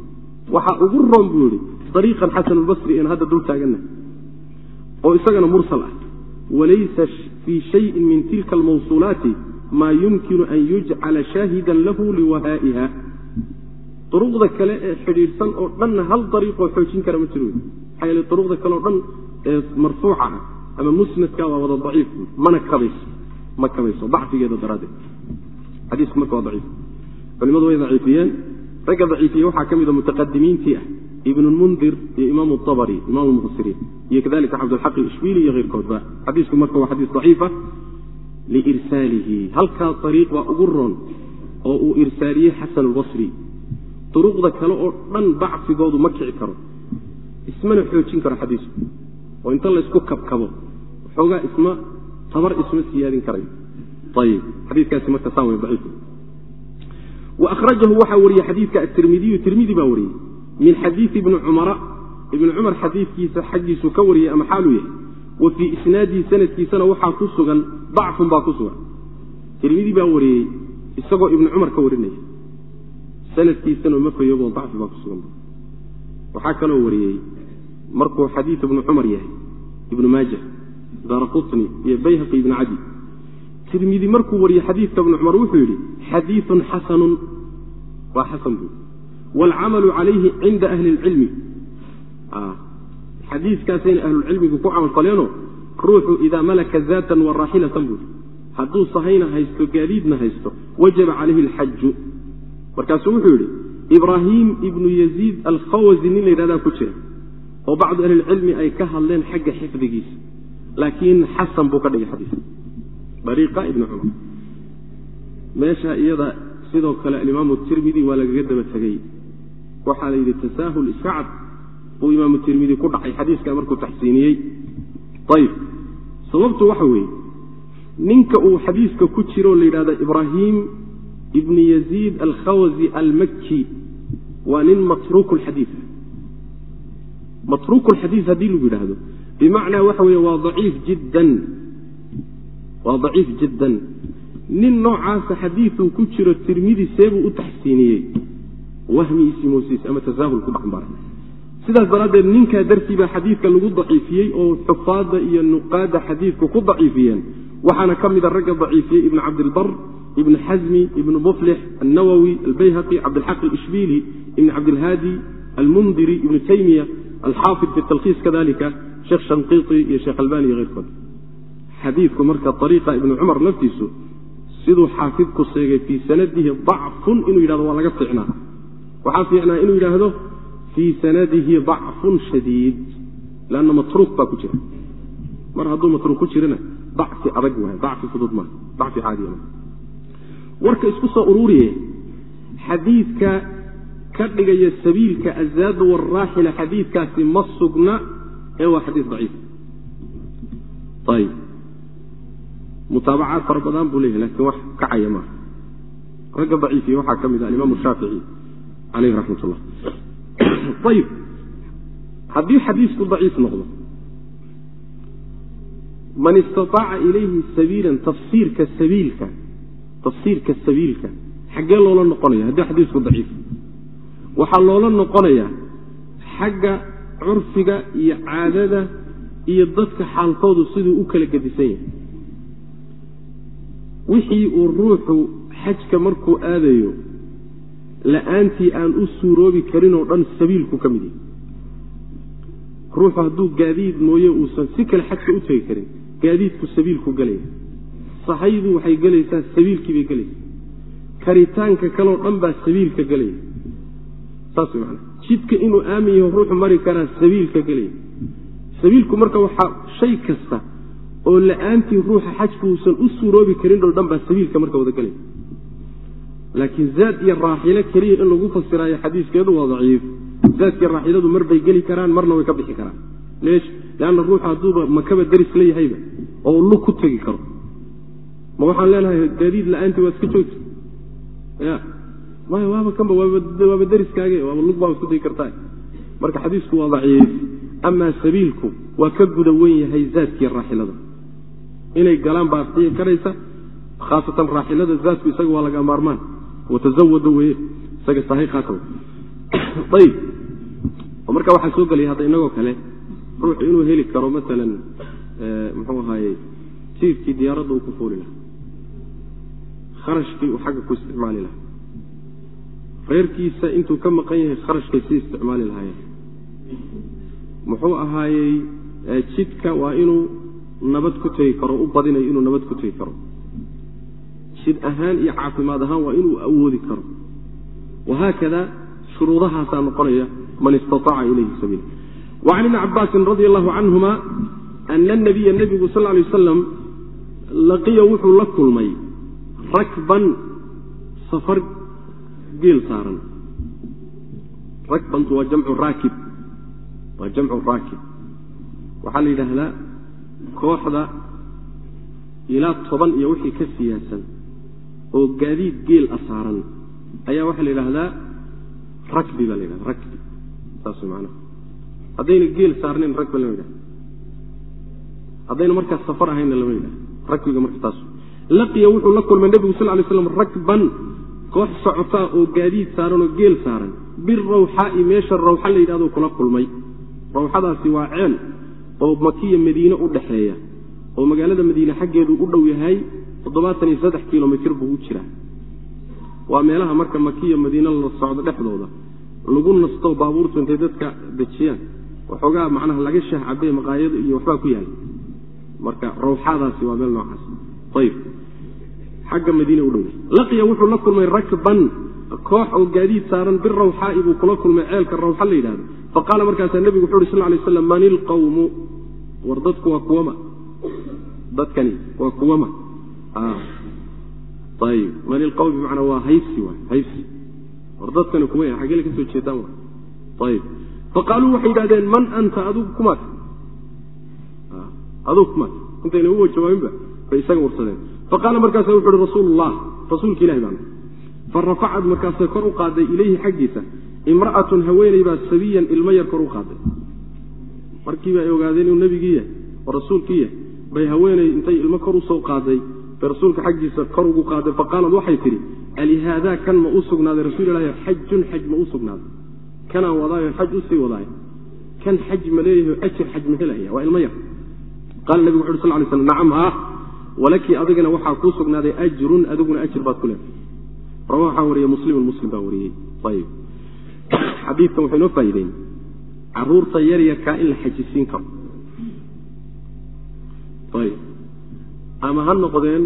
waxaa ugu roon buu yihi ariiqan xasan albasri een hadda dul taagannahay oo isagana mursal ah walaysa fii shayin min tilka almawsuulaati maa yumkinu an yujcala shaahidan lahu liwahaa'iha duruqda kale ee xidhiidhsan oo dhanna hal dariiqoo xoojin kara ma jiro maxaa yeele duruqda kale oo dhan ee marfuuca ah ama musnadka waa wada daciif mana kabayso ma kabayso dacfigeeda daraaddeed. Xadiisku marka waa daciif. Culimadu way daciifiyeen. Ragga daciifiye waxaa ka mida mutaqadimiintii ah ibn mundir iyo imaamu abari imam mufasiriin iyo kadalika cabdulxaq ishbili iyo keyrkoodba xadiisku marka waa xadiis daciifa liirsaalihi. Halkaa ariiq baa ugu roon oo uu irsaaliyey xasan albasri. Duruqda kale oo dhan bacfigoodu ma kici karo. Ismana xoojin karo xadiisku. Oo inta laysku kabkabo xoogaa isma tabar isma siyaadin karayo ayib xadiikaasi marka saa wey daciif waahrajahu waxaa wariyey xadiidka atirmidiyu tirmidi baa wariyey min xadiidi ibni cumara ibni cumar xadiidkiisa xaggiisuu ka wariyey ama xaaluu yahay. Wa fii isnaadihi sanadkiisana waxaa ku sugan dacfun baa ku sugan. Tirmidi baa wariyey isagoo ibni cumar ka warinaya. Sanadkiisana ma fayobo dacfi baa ku sugan. Waxaa kaloo wariyey markuu xadiid ibnu cumar yahay ibnu maaja daara qutni iyo bayhaqi ibni cadi tirmidi markuu wariyey xadiidka ibnu cumar wuxuu yidhi xadiiun xasanun waa xasan buu. Waalcamalu calayhi cinda ahli اlcilmi xadiiskaasayna ahlulcilmigu ku camalfaleeno ruuxu idaa malaka zaatan wa raaxilatan buu hadduu sahayna haysto gaadiidna haysto wajaba calayhi alxaju markaasuu wuxuu yidhi ibraahim ibnu yaziid alkhawazi nin la yidhahdaa ku jira oo bacdu ahlilcilmi ay ka hadleen xagga xifdigiisa laakiin xasan buu ka dhigay xadiis. Dariiqa ibni cumar. Meesha iyada sidoo kale alimaamu tirmidi waa lagaga daba tegey waxaa la yidhi tasaahul iska cad imaamu tirmidi ku dhacay xadiiska markuu taxsiiniyey. Ayib sababtu waxa weeye ninka uu xadiiska ku jiro la yidhahda ibraahim ibni yaziid alkhawazi almakki waa nin matruuku lxadiid matruuku lxadiid haddii lagu yidhaahdo bimacnaa waxa weeye waa daciif jiddan. Waa daciif jiddan. Nin noocaasa xadiiduu ku jiro tirmidi seebuu u taxsiiniyey. Moosiis ama tasaahul ku dhexmara sidaas daraaddeed ninkaa dartii baa xadiidka lagu daciifiyey oo xufaadda iyo nuqaadda xadiidku ku daciifiyeen. Waxaana ka mida ragga daciifiyey ibnu cabdilbar ibn xasmi ibn muflix alnawowi albayhaqi cabdilxaq alishbili ibn cabdilhaadi almundiri ibnu taymiya alxaafid fi talkhiis kadalika sheekh shanqiiti iyo sheekh albani iyo keyrkood xadiidku marka ariiqa ibni cumar laftiisu siduu xaafidku sheegay fii sanadihi dacfun inuu yidhahdo waa laga fiicnaa. Waxaa fiicnaa inuu yidhaahdo fii sanadihi dacfun shadiid lanna matruuk baa ku jira. Mar hadduu matruuk ku jirana dacfi adag waay dacfi fudud maa dacfi caadiya maa warka isku soo ururiye xadiidka ka dhigaya sabiilka azaadu waraaxila xadiidkaasi ma sugna waa xadiis daciif. Ayib mutaabacaad fara badan buu leeyahy laakiin wax kacaya maaha ragga daciifiya waxaa ka mid ah alimaam shaafici caleyh raxmat ullah ayib haddii xadiisku daciif noqdo man istaaaca ilayhi sabiilan tafsiirka sabiilka tafsiirka sabiilka xaggee loola noqonaya haddii xadiisku daciif. Waxaa loola noqonayaa xagga curfiga iyo caadada iyo dadka xaalkoodu siduu u kala gedisan yahay. Wixii uu ruuxu xajka markuu aadayo la'aantii aan u suuroobi karin oo dhan sabiilku ka mid yahay. Ruuxu hadduu gaadiid mooye uusan si kale xajka u tegi karin gaadiidku sabiilku gelaya sahaydu waxay gelaysaa sabiilkii bay gelaysaa karitaanka kaleo dhan baa sabiilka gelaya saas manaa jidka inuu aamin yaho ruuxu mari karaa sabiilka gelaya sabiilku marka waxaa shay kasta oo la'aantii ruuxa xajku uusan u suuroobi karin oo dhan baa sabiilka marka wada gelaya laakiin zaad iyo raaxilo keliya in lagu fasiraayo xadiiskeedu waa daciif. Zaadkiiyo raaxiladu mar bay geli karaan marna way ka bixi karaan. Leanna ruuxu hadduuba makaba daris leeyahayba oo lug ku tegi karo. Ma waxaan leenahay gaadiid la'aantii waa iska joogta maya waaba kanba waaba dariskaage waaba lug baa isku tegi kartaa. Marka xadiisku waa daciif amaa sabiilku waa ka guda wen yahay zaadkiiyo raaxilada. Inay galaan baa xiyi karaysa khaasatan raaxilada zaadku isaga waa laga maarmaan. Watazawadu weye isaga sahay qaata (clears throat) ayib. Marka waxaa soo gelaya hadda inagoo kale ruuxu inuu heli karo maalan muxuu ahaaye tiirkii diyaaradda uu ku fuuli lahaa. Kharashkii uu xagga ku isticmaali lahaa reerkiisa intuu ka maqan yahay kharashkay sii isticmaali lahaayeen. Muxuu ahaayey jidka waa inuu nabad ku tegi karo u badinayo inuu nabad ku tegi karo. Jid ahaan iyo caafimaad ahaan waa inuu awoodi karo. Wahaakada shuruudahaasaa noqonaya man istaaaca ilayhi sabiila. Wacan ibni cabaasin radi allahu canhuma ana nabiya nebigu sal lay wasalam laqiya wuxuu la kulmay rakban safar geel saaran. Rakbantu waa jamcu raakib. Waa jamcu raakib. Waxaa la yidhaahdaa kooxda ilaa toban iyo wixii ka siyaasan oo gaadiid geel a saaran. Ayaa waxaa la yidhaahdaa rakbi baa la yidhahda rakbi saas maanaa haddayna geel saarnayn ragba lama yidhahda haddayna markaas safar ahaynna lama yidhahda rakbiga marka taas laqiya wuxuu la kulmay nebigu sal lay slam rakban koox socotaa oo gaadiid saaran oo geel saaran. Birawxaa'i meesha rawxa la yidhahdo kula kulmay. Rawxadaasi waa ceel oo makiya madiine u dhaxeeya oo magaalada madiine xaggeedu u dhow yahay toddobaatan iyo saddex kilomitr buu u jiraa. Waa meelaha marka makiya madiine la socdo dhexdooda lagu nasto baabuurtu intay dadka dejiyaan. Waxoogaa macnaha laga shaah cabee maqaayado iyo waxbaa ku yaalla marka rawxadaasi waa meel noocaas. Ayib xagga madiine u dhow. Laqiya wuxuu la kulmay rakban koox oo gaadiid saaran birawxaa'i buu kula kulmay ceelka rawxa la yidhahdo faqaala markaasaa nebigu wuxu uhi sal lay slam man ilqawmu? War dadku waa kuwama. Dadkani waa kuwama. Ayib man ilqawm bimacnaa waa haybsi waay haybsi war dadkani kuwa xaggele ka soo jeedaan waay. Ayib faqaaluu waxay yidhahdeen man anta adigu kumaad adigu kumaad intayna uwa jawaabinba bay isaga warsadeen faqaala markaasa wuxu uhi rasuulu llah rasuulka ilahi baan farafacad markaasay kor u qaaday ilayhi xaggiisa imra'atun haweeney baa sabiyan ilmo yar kor u qaaday. Markiiba ay ogaadeen inuu nebigii yahay oo rasuulkii yahay bay haweeney intay ilmo kor u soo qaaday bay rasuulka xaggiisa kor ugu qaaday. Faqaalad waxay tidhi alihaadaa kan ma u sugnaaday? Rasuul ilahi xajun xaj ma u sugnaaday. Kanaan wadaayo xaj u sii wadaayo. Kan xaj ma leeyahay ajir xaj ma helaya waa ilmo yar. Qaala nebigu wuxu uri sal lay slam nacam haa walakii adigana waxaa kuu sugnaaday ajrun adiguna ajir baad ku leedahay. Raba waxaa wariye muslimun muslim baa wariyey ayib. Xadiidkan waxay noo faa'ideyn carruurta yaryarkaa in la xajisiin karo. Ayib. Ama ha noqdeen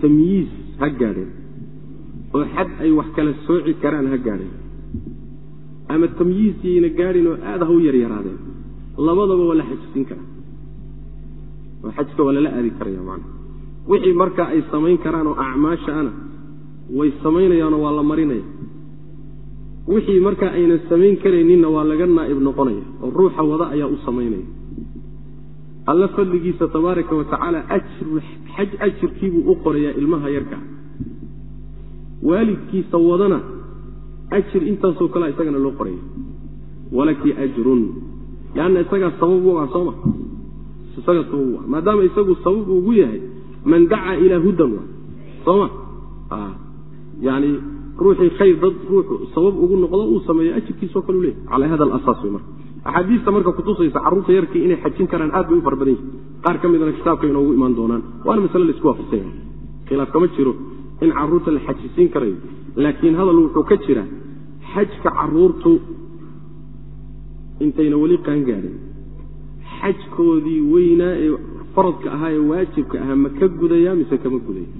tamyiis ha gaadheen oo xad ay wax kala sooci karaan ha gaadheen. Ama tamyiisiina gaadhin oo aada ha u yaryaraadeen labadaba waa la xajisin karaa. Oo xajka waa lala aadi karaya macana wixii markaa ay samayn karaan oo acmaasha ana way samaynayaanoo waa la marinaya. Wixii markaa aynan samayn karayninna waa laga naa'ib noqonaya oo ruuxa wada ayaa u samaynaya. Alla fadligiisa tabaaraka wa tacaala xaj ajirkiibuu u qorayaa ilmaha yarkaa waalidkiisa wadana ajir intaasoo kalea isagana loo qoraya walaki ajrun. Leanna isagaa sabab u ah sooma isagaa sabab u ah. Maadaama isagu sabab ugu yahay man dacaa ilaa hudan wa sooma? Yani ruuxii khayr dad ruuxu sabab ugu noqdo uu sameeyo ajirkiisao kale u leeyahy calaa hada alasaas wey marka. Axaadiista marka kutusaysa carruurta yarkii inay xajin karaan aad bay u fara yihiin qaar ka midana kitaabka inoogu imaan doonaan. Waana masale la isku waafaqsan yahay. Khilaaf kama jiro in carruurta la xajisiin karayo laakiin hadal wuxuu ka jira xajka carruurtu intayna weli qaangaadhin xajkoodii weynaa ee faradka ahaa ee waajibka ahaa ma ka gudaya mise kama gudaya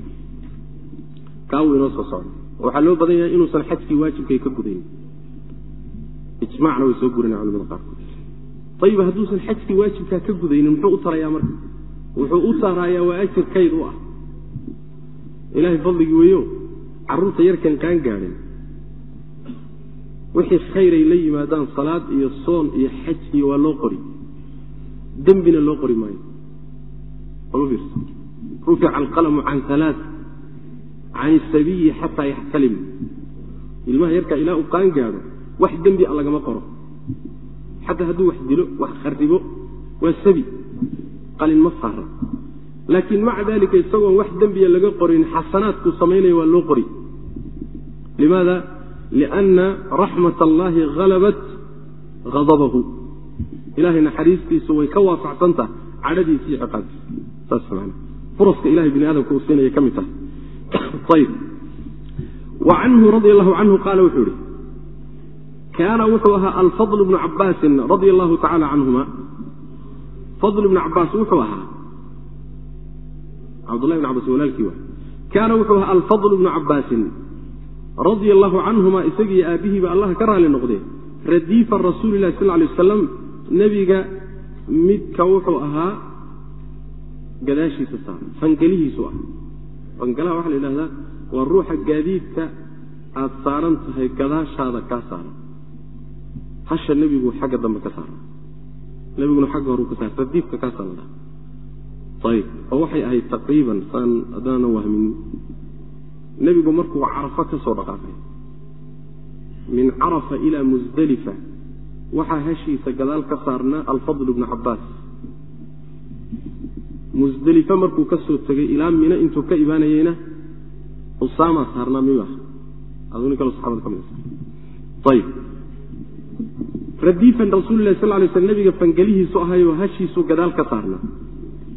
kaa wuu inoo soo socda waxaa loo badan yahay inuusan xajkii waajibkay ka gudayn. Ijmacna way soo gurinaya culamada qaarkood. Ayib hadduusan xajkii waajibkaa ka gudaynin muxuu u tarayaa marka? Wuxuu u tarayaa waa ajir kayd u ah. Ilaahay fadligii weeyo carruurta yarkan qaan gaadhin. Wixii khayray la yimaadaan salaad iyo soon iyo xaj iyo waa loo qori. Dembina loo qori maayo rufica alqalamu can alaa can isabiyi xataa yaxtalim. Ilmaha yarkaa ilaa uu qaan gaadho wax dembi a lagama qoro. Xataa hadduu wax dilo wax kharibo waa sabi. Qalin ma saara laakiin maca dalika isagoon wax dembiya laga qorin xasanaadkuu samaynaya waa loo qori. Limaada? Lianna raxmat allahi halabat hadabahu ilahay naxariistiisu way ka waafacsantaha cadhadiisa iyo ciqaabtiisa radi kaana wuxuu ahaa alfadl bnu cabaasin radia allahu tacala canhuma. Fadl ibnu cabaas wuxuu ahaa cabdullahi bn cabas walaalkii wa kaana wuxuu ahaa alfadl bnu cabaasin radia allahu canhuma isagiiyo aabbihiiba allah ka raali noqdee radiifa rasuuli lahi sal lay wasalam nebiga midka wuxuu ahaa gadaashiisa saaran fangelihiisu ah. Fangalaha waxaa la yidhahdaa waa ruuxa gaadiidka aad saaran tahay gadaashaada kaa saaran. Hasha nebigu xagga dambe ka saara nebiguna xagga horu ka saara radiifka kaasaa la ayib oo waxay ahayd taqriiban saan haddaanan wahminin nebigu markuu carafa ka soo dhaqaaqay min carafa ilaa musdelifa waxaa heshiisa gadaal ka saarnaa alfadl ibnu cabaas musdelife markuu ka soo tegay ilaa mino intuu ka imaanayeyna usaamaa saarnaa miba aduu nin kaloo saxabada ka mid ayib radiifan rasuulilahi sal lay sl nebiga fangelihiisu ahayoo hashiisu gadaal ka saarnaa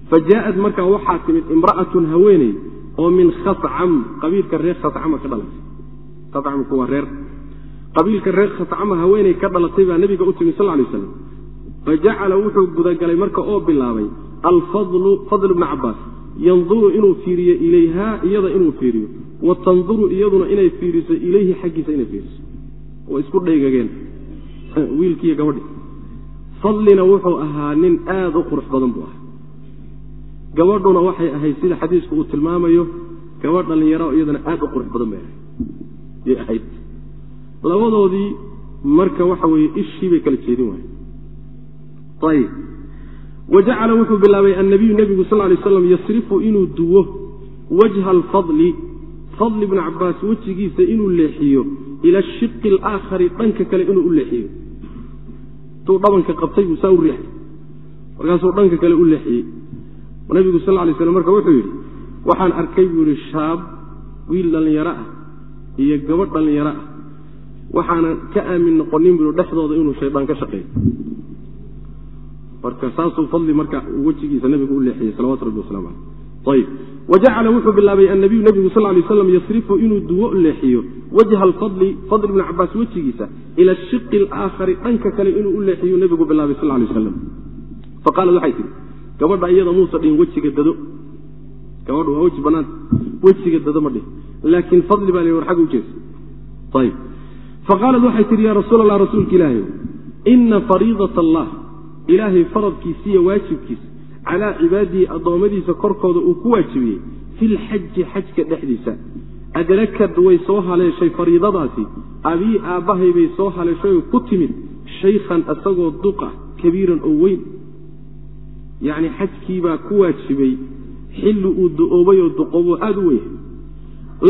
fa jaaءad markaa waxaa timid imra'atun haweeney oo min khacam qabiilka reer khacama ka dhalatay. Khacamku waa reer. Qabiilka reer khacama haweeney ka dhalatay baa nebiga u timi sal lay aslam fa jacala wuxuu gudagalay marka oo bilaabay alfadlu fadl bna cabaas yanduru inuu fiiriyo ilayha iyada inuu fiiriyo. Wa tanduru iyaduna inay fiiriso ilayhi xaggiisa inay fiiriso. Oo isku dhaygageen (laughs) wiilkiiyo gabadhi fadlina wuxuu ahaa nin aada u qurux badan buu ahaa. Gabadhuna waxay ahayd sida xadiisku uu tilmaamayo gabadh dhallinyaro iyadana aada u qurux badan bay ahayd. Yay ahayd. Labadoodii marka waxa weeye ishii bay kala jeedin waayeen. Ayib wa jacala wuxuu bilaabay annabiyu nebigu sal lay slam yasrifu inuu duwo wajha alfadli fadli bnu cabaas wejigiisa inuu leexiyo ila ashiqi alaakhari dhanka kale inuu u leexiyo intuu dhabanka qabtay buu saa u riixay markaasuu dhanka kale u leexiyey nabigu sal lay slam marka wuxuu yidhi waxaan arkay buu yidhi shaab wiil dhallinyaro ah iyo gabadh dhallinyaro ah waxaanan ka aamin noqonin buu dhexdooda inuu shaydaan ka shaqeeyo marka saasuu fadli marka wejigiisa nabigu u leexiyey salawatu rabbi waslamu caleyh ayib wa jacala wuxuu bilaabay annabiyu nebigu sal lay slam yasrifu inuu duwo leexiyo wajha alfadli fadl ibni cabaas wejigiisa ila ashiqi alaakhari dhanka kale inuu u leexiyo nebigu bilaabay sal lay waslam faqaalat waxay tihi gabadha iyada muusa dhihin wejiga dado. Gabadhu waa weji banaanta wejiga dada ma dhihin. Laakiin fadli baa la war agga ujeesa ayb faqaalat waxay tihi yaa rasuul allah rasuulka ilaahay ina fariidat allah ilaahay faradkiisa iyo waajibkiisa calaa cibaadihi addoommadiisa korkooda uu ku waajibiyey fi lxaji xajka dhexdiisa. Adrakad way soo haleeshay fariidadaasi. Abii aabbahay bay soo haleeshay oo ku timid. Shaykhan isagoo duqa kabiiran oo weyn. Yacni xajkiibaa ku waajibay. Xilli uu du'oobay oo duqoobo aada u weyn.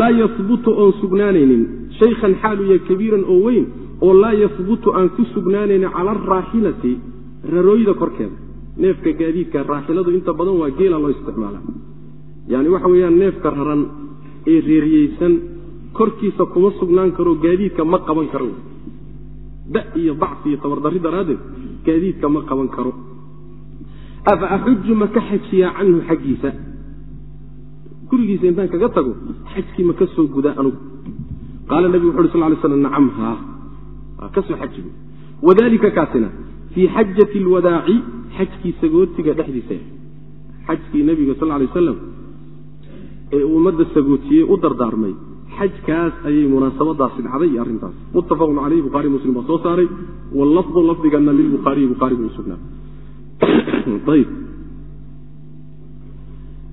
Laa yahbutu oon sugnaanaynin. Shaykhan xaalu ya kabiiran oo weyn. Oo laa yahbutu aan ku sugnaanaynin cala araaxilati rarooyda korkeeda neefka gaadiidka raaxiladu inta badan waa geela loo isticmaalaa yani waxa weeyaan neefka raran ee reeriyeysan korkiisa kuma sugnaan karo gaadiidka ma qaban karo. Da iyo dacfi iyo tabardarri daraaddeed gaadiidka ma qaban karo. Afa axuju ma ka xajiyaa canhu xaggiisa? Gurigiisa intaan kaga tago xajkii ma ka soo gudaa anugu. Qaala nebigu wuxu uhi sal lay slam nacam haa ka soo xajigu wadalika kaasina fii xajati lwadaaci xajkii sagootiga dhexdiisa xajkii nebiga sal lay wasalam ee ummadda sagootiyey u dardaarmay xajkaas ayay munaasabadaasi dhacday iyo arrintaas muttafaqun caleyh buhari muslim baa soo saaray wallafdu lafdigana lilbukhaariyi bukhaari buu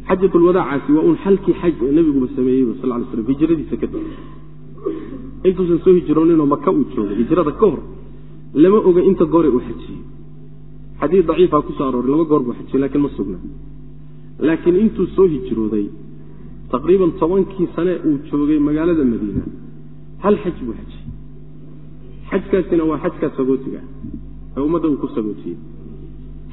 xajat lwadaacaasi waa un xalkii xaj ee nebiguba sameeyeyba sal lay slam hijradiisa kadib intuusan soo hijrooninoo maka uu joogay hijrada ka hor lama oga inta goore uu xajiyey xadiid daciifaa ku soo arooray laba goor buu xajiyey lakiin ma sugnaa laakiin intuu soo hijrooday taqriiban tobankii sane uu joogay magaalada madiina hal xaj buu xajiyey xajkaasina waa xajkaa sagootiga ee ummadda uu ku sagootiyey.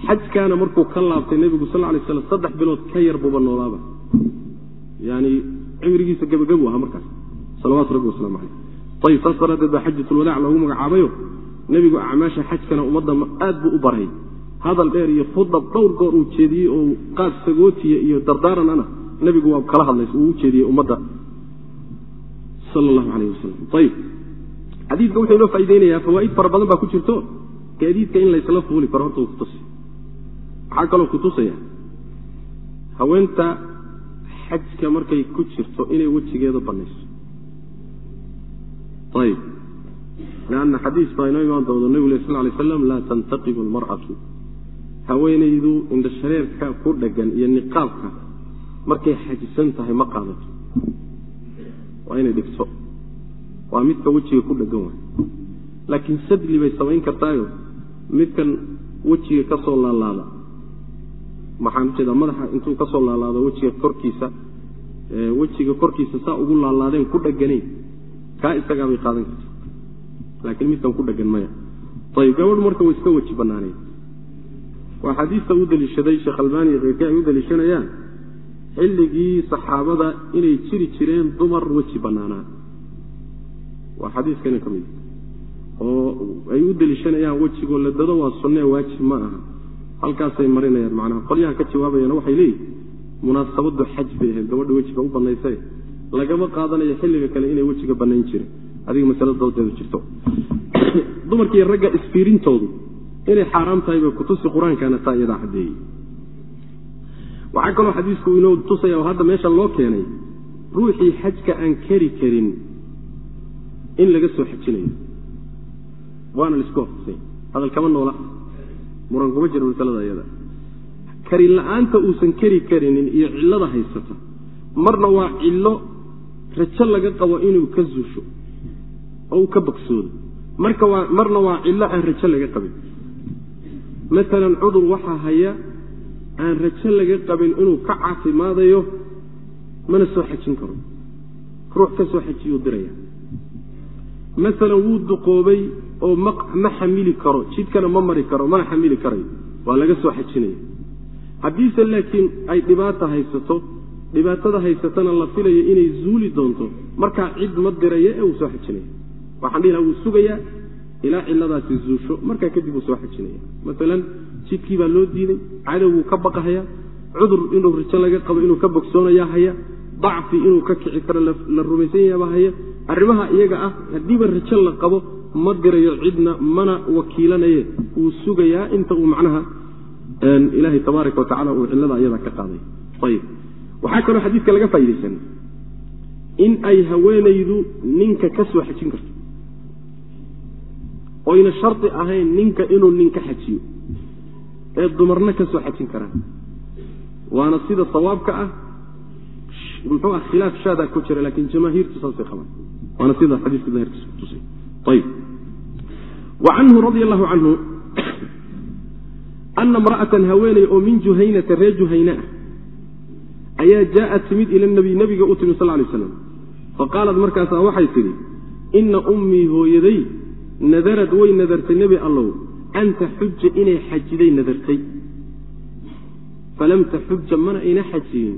Xajkaana markuu ka laabtay nebigu sal lay slam saddex bilood ka yar buuba noolaaba. Yani cimrigiisa gebagabu ahaa markaas. Salawatu rabbi waslamu caleyh ayib saas daraaddeed baa xajatulwadaac loogu magacaabayo nebigu acmaasha xajkana ummadda aad buu u baray hadal dheer iyo khudab dhowr goor uu jeediyey oo qaad sagootiya iyo dardaaranana nebigu waa kala hadlays uu u jeediyey ummadda. Sal allahu aleyh wasalam ayib xadiidka wuxuu inoo faa'ideynayaa fawaa'id fara badan baa ku jirto gaadiidka in laysla fuuli karo horta uu kutusi waxaa kaloo kutusaya haweenta xajka markay ku jirto inay wejigeeda banayso. Ayib lanna xadiis baa inoo imaan doono nebigu le sal lay slam laa tantaqibu almar'atu haweenaydu indhashareerka ku dhagan iyo niqaabka markay xajisan tahay ma qaadato waa inay dhigto waa midka wejiga ku dhagan waay laakiin sadli bay samayn kartaayo midkan wejiga ka soo laalaada maxaan u jeedaa madaxa intuu ka soo laalaado wejiga korkiisa wejiga korkiisa saa ugu laalaadeen ku dhaganayn kaa isagaabay qaadan karta laakiin midkan ku dhagan maya. Ayib gabadhu marka way iska weji banaanayd waa xadiista u deliishaday sheekh albani iyo keyrkii ay u deliishanayaan. Xilligii saxaabada inay jiri jireen dumar weji banaanaa waa xadiiskani ka mid oo ay u deliishanayaan wejigoo la dado waa sunne waajib ma aha. Halkaasay marinayaan macnaha. Qolyaha ka jawaabayana waxay leeyihiin munaasabadu xaj bay ahayd gabadha wejiga u banaysa lagama qaadanayo xilliga kale inay wejiga banayn jireen adiga masalada doodeedu jirto. Dumarkii ragga isfiirintoodu inay xaaraam tahay bay kutusi qur'aankana taa iyadaa caddeeyey waxaa kaloo xadiisku inoo tusaya oo hadda meesha loo keenay ruuxii xajka aan kari karin in laga soo xajinayo. Waana la isku waafaqsanya hadal kama noola. Muran kuma jira masalada iyada. Karin la'aanta uusan kari karinin iyo cillada haysata. Marna waa cillo rajo laga qabo inuu ka zuusho oo uu ka bogsoodo marka waa marna waa cillo aan rajo laga qabin. Maalan cudur waxaa haya aan rajo laga qabin inuu ka caafimaadayo mana soo xajin karo. Ruux ka soo xajiyuu diraya. Maalan wuu duqoobay oo ma xamili karo. Jidkana ma mari karo mana xamili karayo waa laga soo xajinaya. Haddiise laakiin ay dhibaata haysato dhibaatada haysatana la filayo inay zuuli doonto markaa cid ma diraya ee uu soo xajinaya waxaan dhihi laha wuu sugayaa ilaa ciladaasi zuusho markaa kadib uu soo xajinaya. Maalan jidkii baa loo diiday cadow wuu ka baqahaya cudur inuu rajo laga qabo inuu ka bogsoonayaa haya dacfi inuu ka kici karo la rumaysan yaaba haya arrimaha iyaga ah haddiiba rajo la qabo ma dirayo cidna mana wakiilanaye wuu sugayaa inta uu macnaha ilaahay tabaaraka watacala uu cilada iyada ka qaaday. Ayib. Waxaa kaloo xadiidka laga faa'idaysan in ay haweenaydu ninka ka soo xajin karto oyna shardi ahayn ninka inuu nin ka xajiyo ee dumarna ka soo xajin karaan. Waana sida sawaabka ah muxuu ah khilaaf shaadaa ku jira laakiin jamaahiirtu saasay qabaan waana sida xadiiska daahirkiisa kutusay ayib wa canhu radia allahu canhu ana imra'atan haweeney oo min juhaynata reer juhayna ah ayaa jaa'at timid ila nabiy nabiga u timid sal lay slam faqaalat markaasaa waxay tidhi ina ummii hooyaday nadarad way nadartay nebi allow. An taxuja inay xajiday nadartay. Falam taxuja mana ayna xajiyin.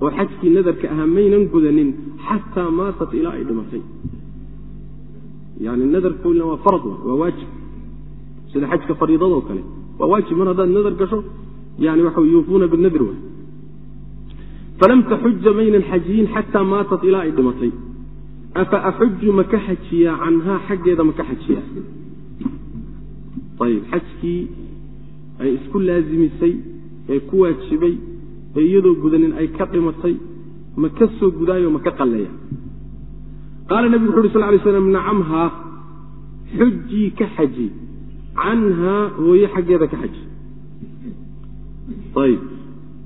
Oo xajkii nadarka ahaa maynan gudanin xataa maatat ilaa ay dhimatay. Yani nadarkuna waa farad waa waajib. Sida xajka fariidadoo kale waa waajib mar haddaad nadar gasho yani waxa yuufuuna binadr wa falam taxuja maynan xajiyin xataa maatat ilaa ay dhimatay afa axuju maka xajiyaa canhaa xaggeeda maka xajiyaa? Ayib xajkii ay isku laazimisay ee ku waajibay ee iyadoo gudanin ay ka dhimatay ma ka soo gudaayo ma ka qalleeya qaala nebigu wuxu uhi sal lay slam nacamhaa xujii ka xaji canhaa hooye xaggeeda ka xaji. Ayib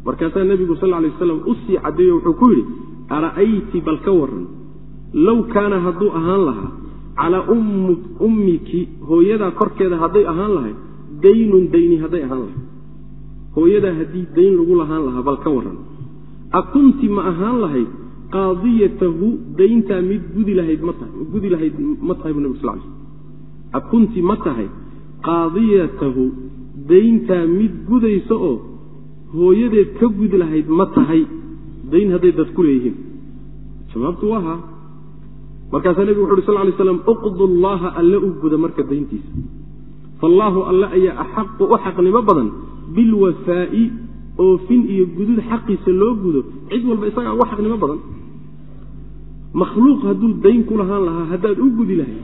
markaasaa nebigu sal lay waslam u sii caddeeyo wuxuu ku yidhi ara'ayti bal ka waran low kaana hadduu ahaan lahaa calaa ummiki hooyadaa korkeeda hadday ahaan lahay daynun dayni hadday ahaan lahay hooyadaa haddii dayn lagu lahaan lahaa bal ka waran a kunti ma ahaan lahayd qaadiyatahu dayntaa mid gudi lahayd ma tahay gudi lahayd ma tahay bu nabig sal lay a kunti ma tahay qaadiyatahu dayntaa mid gudaysa oo hooyadeed ka gudi lahayd ma tahay. Dayn hadday dad ku leeyihiin. Jawaabtu waa haa markaasaa nebigu wuxu uhi sal lay slam uqdu llaha alle u guda marka dayntiisa. Faallaahu alle ayaa axaqu u xaqnimo badan bilwafaa'i oofin iyo gudud xaqiisa loo gudo. Cid walba isagaa uga xaqnimo badan. Makhluuq hadduu dayn ku lahaan lahaa haddaad u gudi lahayd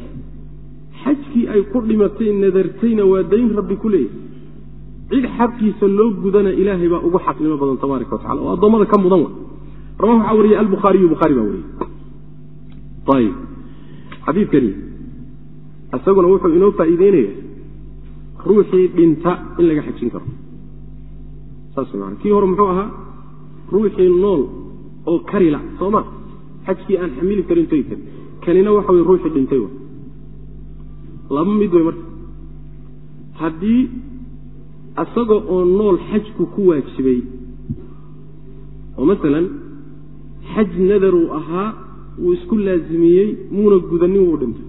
xajkii ay ku dhimatay nadartayna waa dayn rabbi ku leeyahay. Cid xaqiisa loo gudana ilaahay baa ugu xaqnimo badan tabaaraka wa tacala oo addoommada ka mudan wa rawahu waxaa wariyey albukhaariyu bukhaari baa wariyey ayib xadiidkani isaguna wuxuu inoo faa'iideynaya ruuxii dhinta in laga xajin karo saas maana kii hore muxuu ahaa ruuxii nool oo karila soo ma xajkii aan xamili karin togi karin kanina waxa wey ruuxii dhintay wa laba mid wey marka haddii isaga oo nool xajku ku waajibay oo masalan xaj nadaruu ahaa wuu isku laazimiyey muuna gudanin wuu dhintay.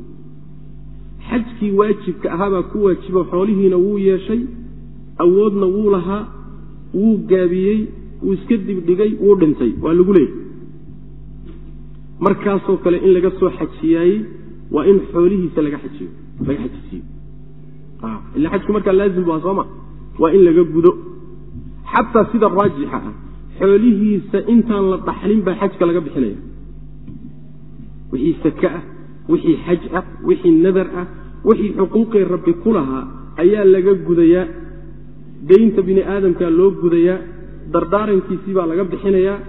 Xajkii waajibka ahaabaa ku waajibo xoolihiina wuu yeeshay awoodna wuu lahaa wuu gaabiyey wuu iska dibdhigay wuu dhintay. Waa lagu leeyay markaasoo kale in laga soo xajiyaayey waa in xoolihiisa laga xajiyo laga xajisiiyo ila xajku markaa laazim bu aha sooma waa in laga gudo. Xataa sida raajixa ah xoolihiisa intaan la dhaxlin baa xajka laga bixinaya wixii sake ah wixii xaj ah wixii nadar ah wixii xuquuqii rabbi ku lahaa ayaa laga gudayaa. Daynta bini aadamkaa loo gudayaa dardaarankiisii baa laga bixinayaa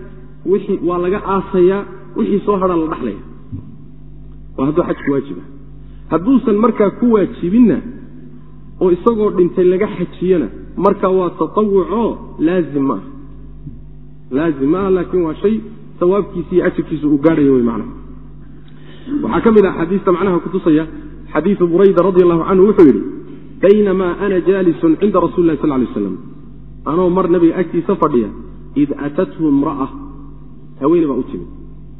wixii waa laga aasayaa wixii soo hadhaa la dhaxlaya waa hadduu xajku waajiba hadduusan markaa ku waajibinna oo isagoo dhintay laga xajiyana marka waa tatawucoo laazim ma ah. Laazim ma ah laakiin waa shay sawaabkiisi iyo ajirkiisu uu gaadhayo wey macnaha waxaa ka mid ah xadiista macnaha kutusaya xadiidu burayda radi allahu canhu wuxuu yidhi baynamaa ana jaalisun cinda rasuli lah sal lay slam anoo mar nabiga agtiisa fadhiya id atathu imra'a haweeney baa u timid.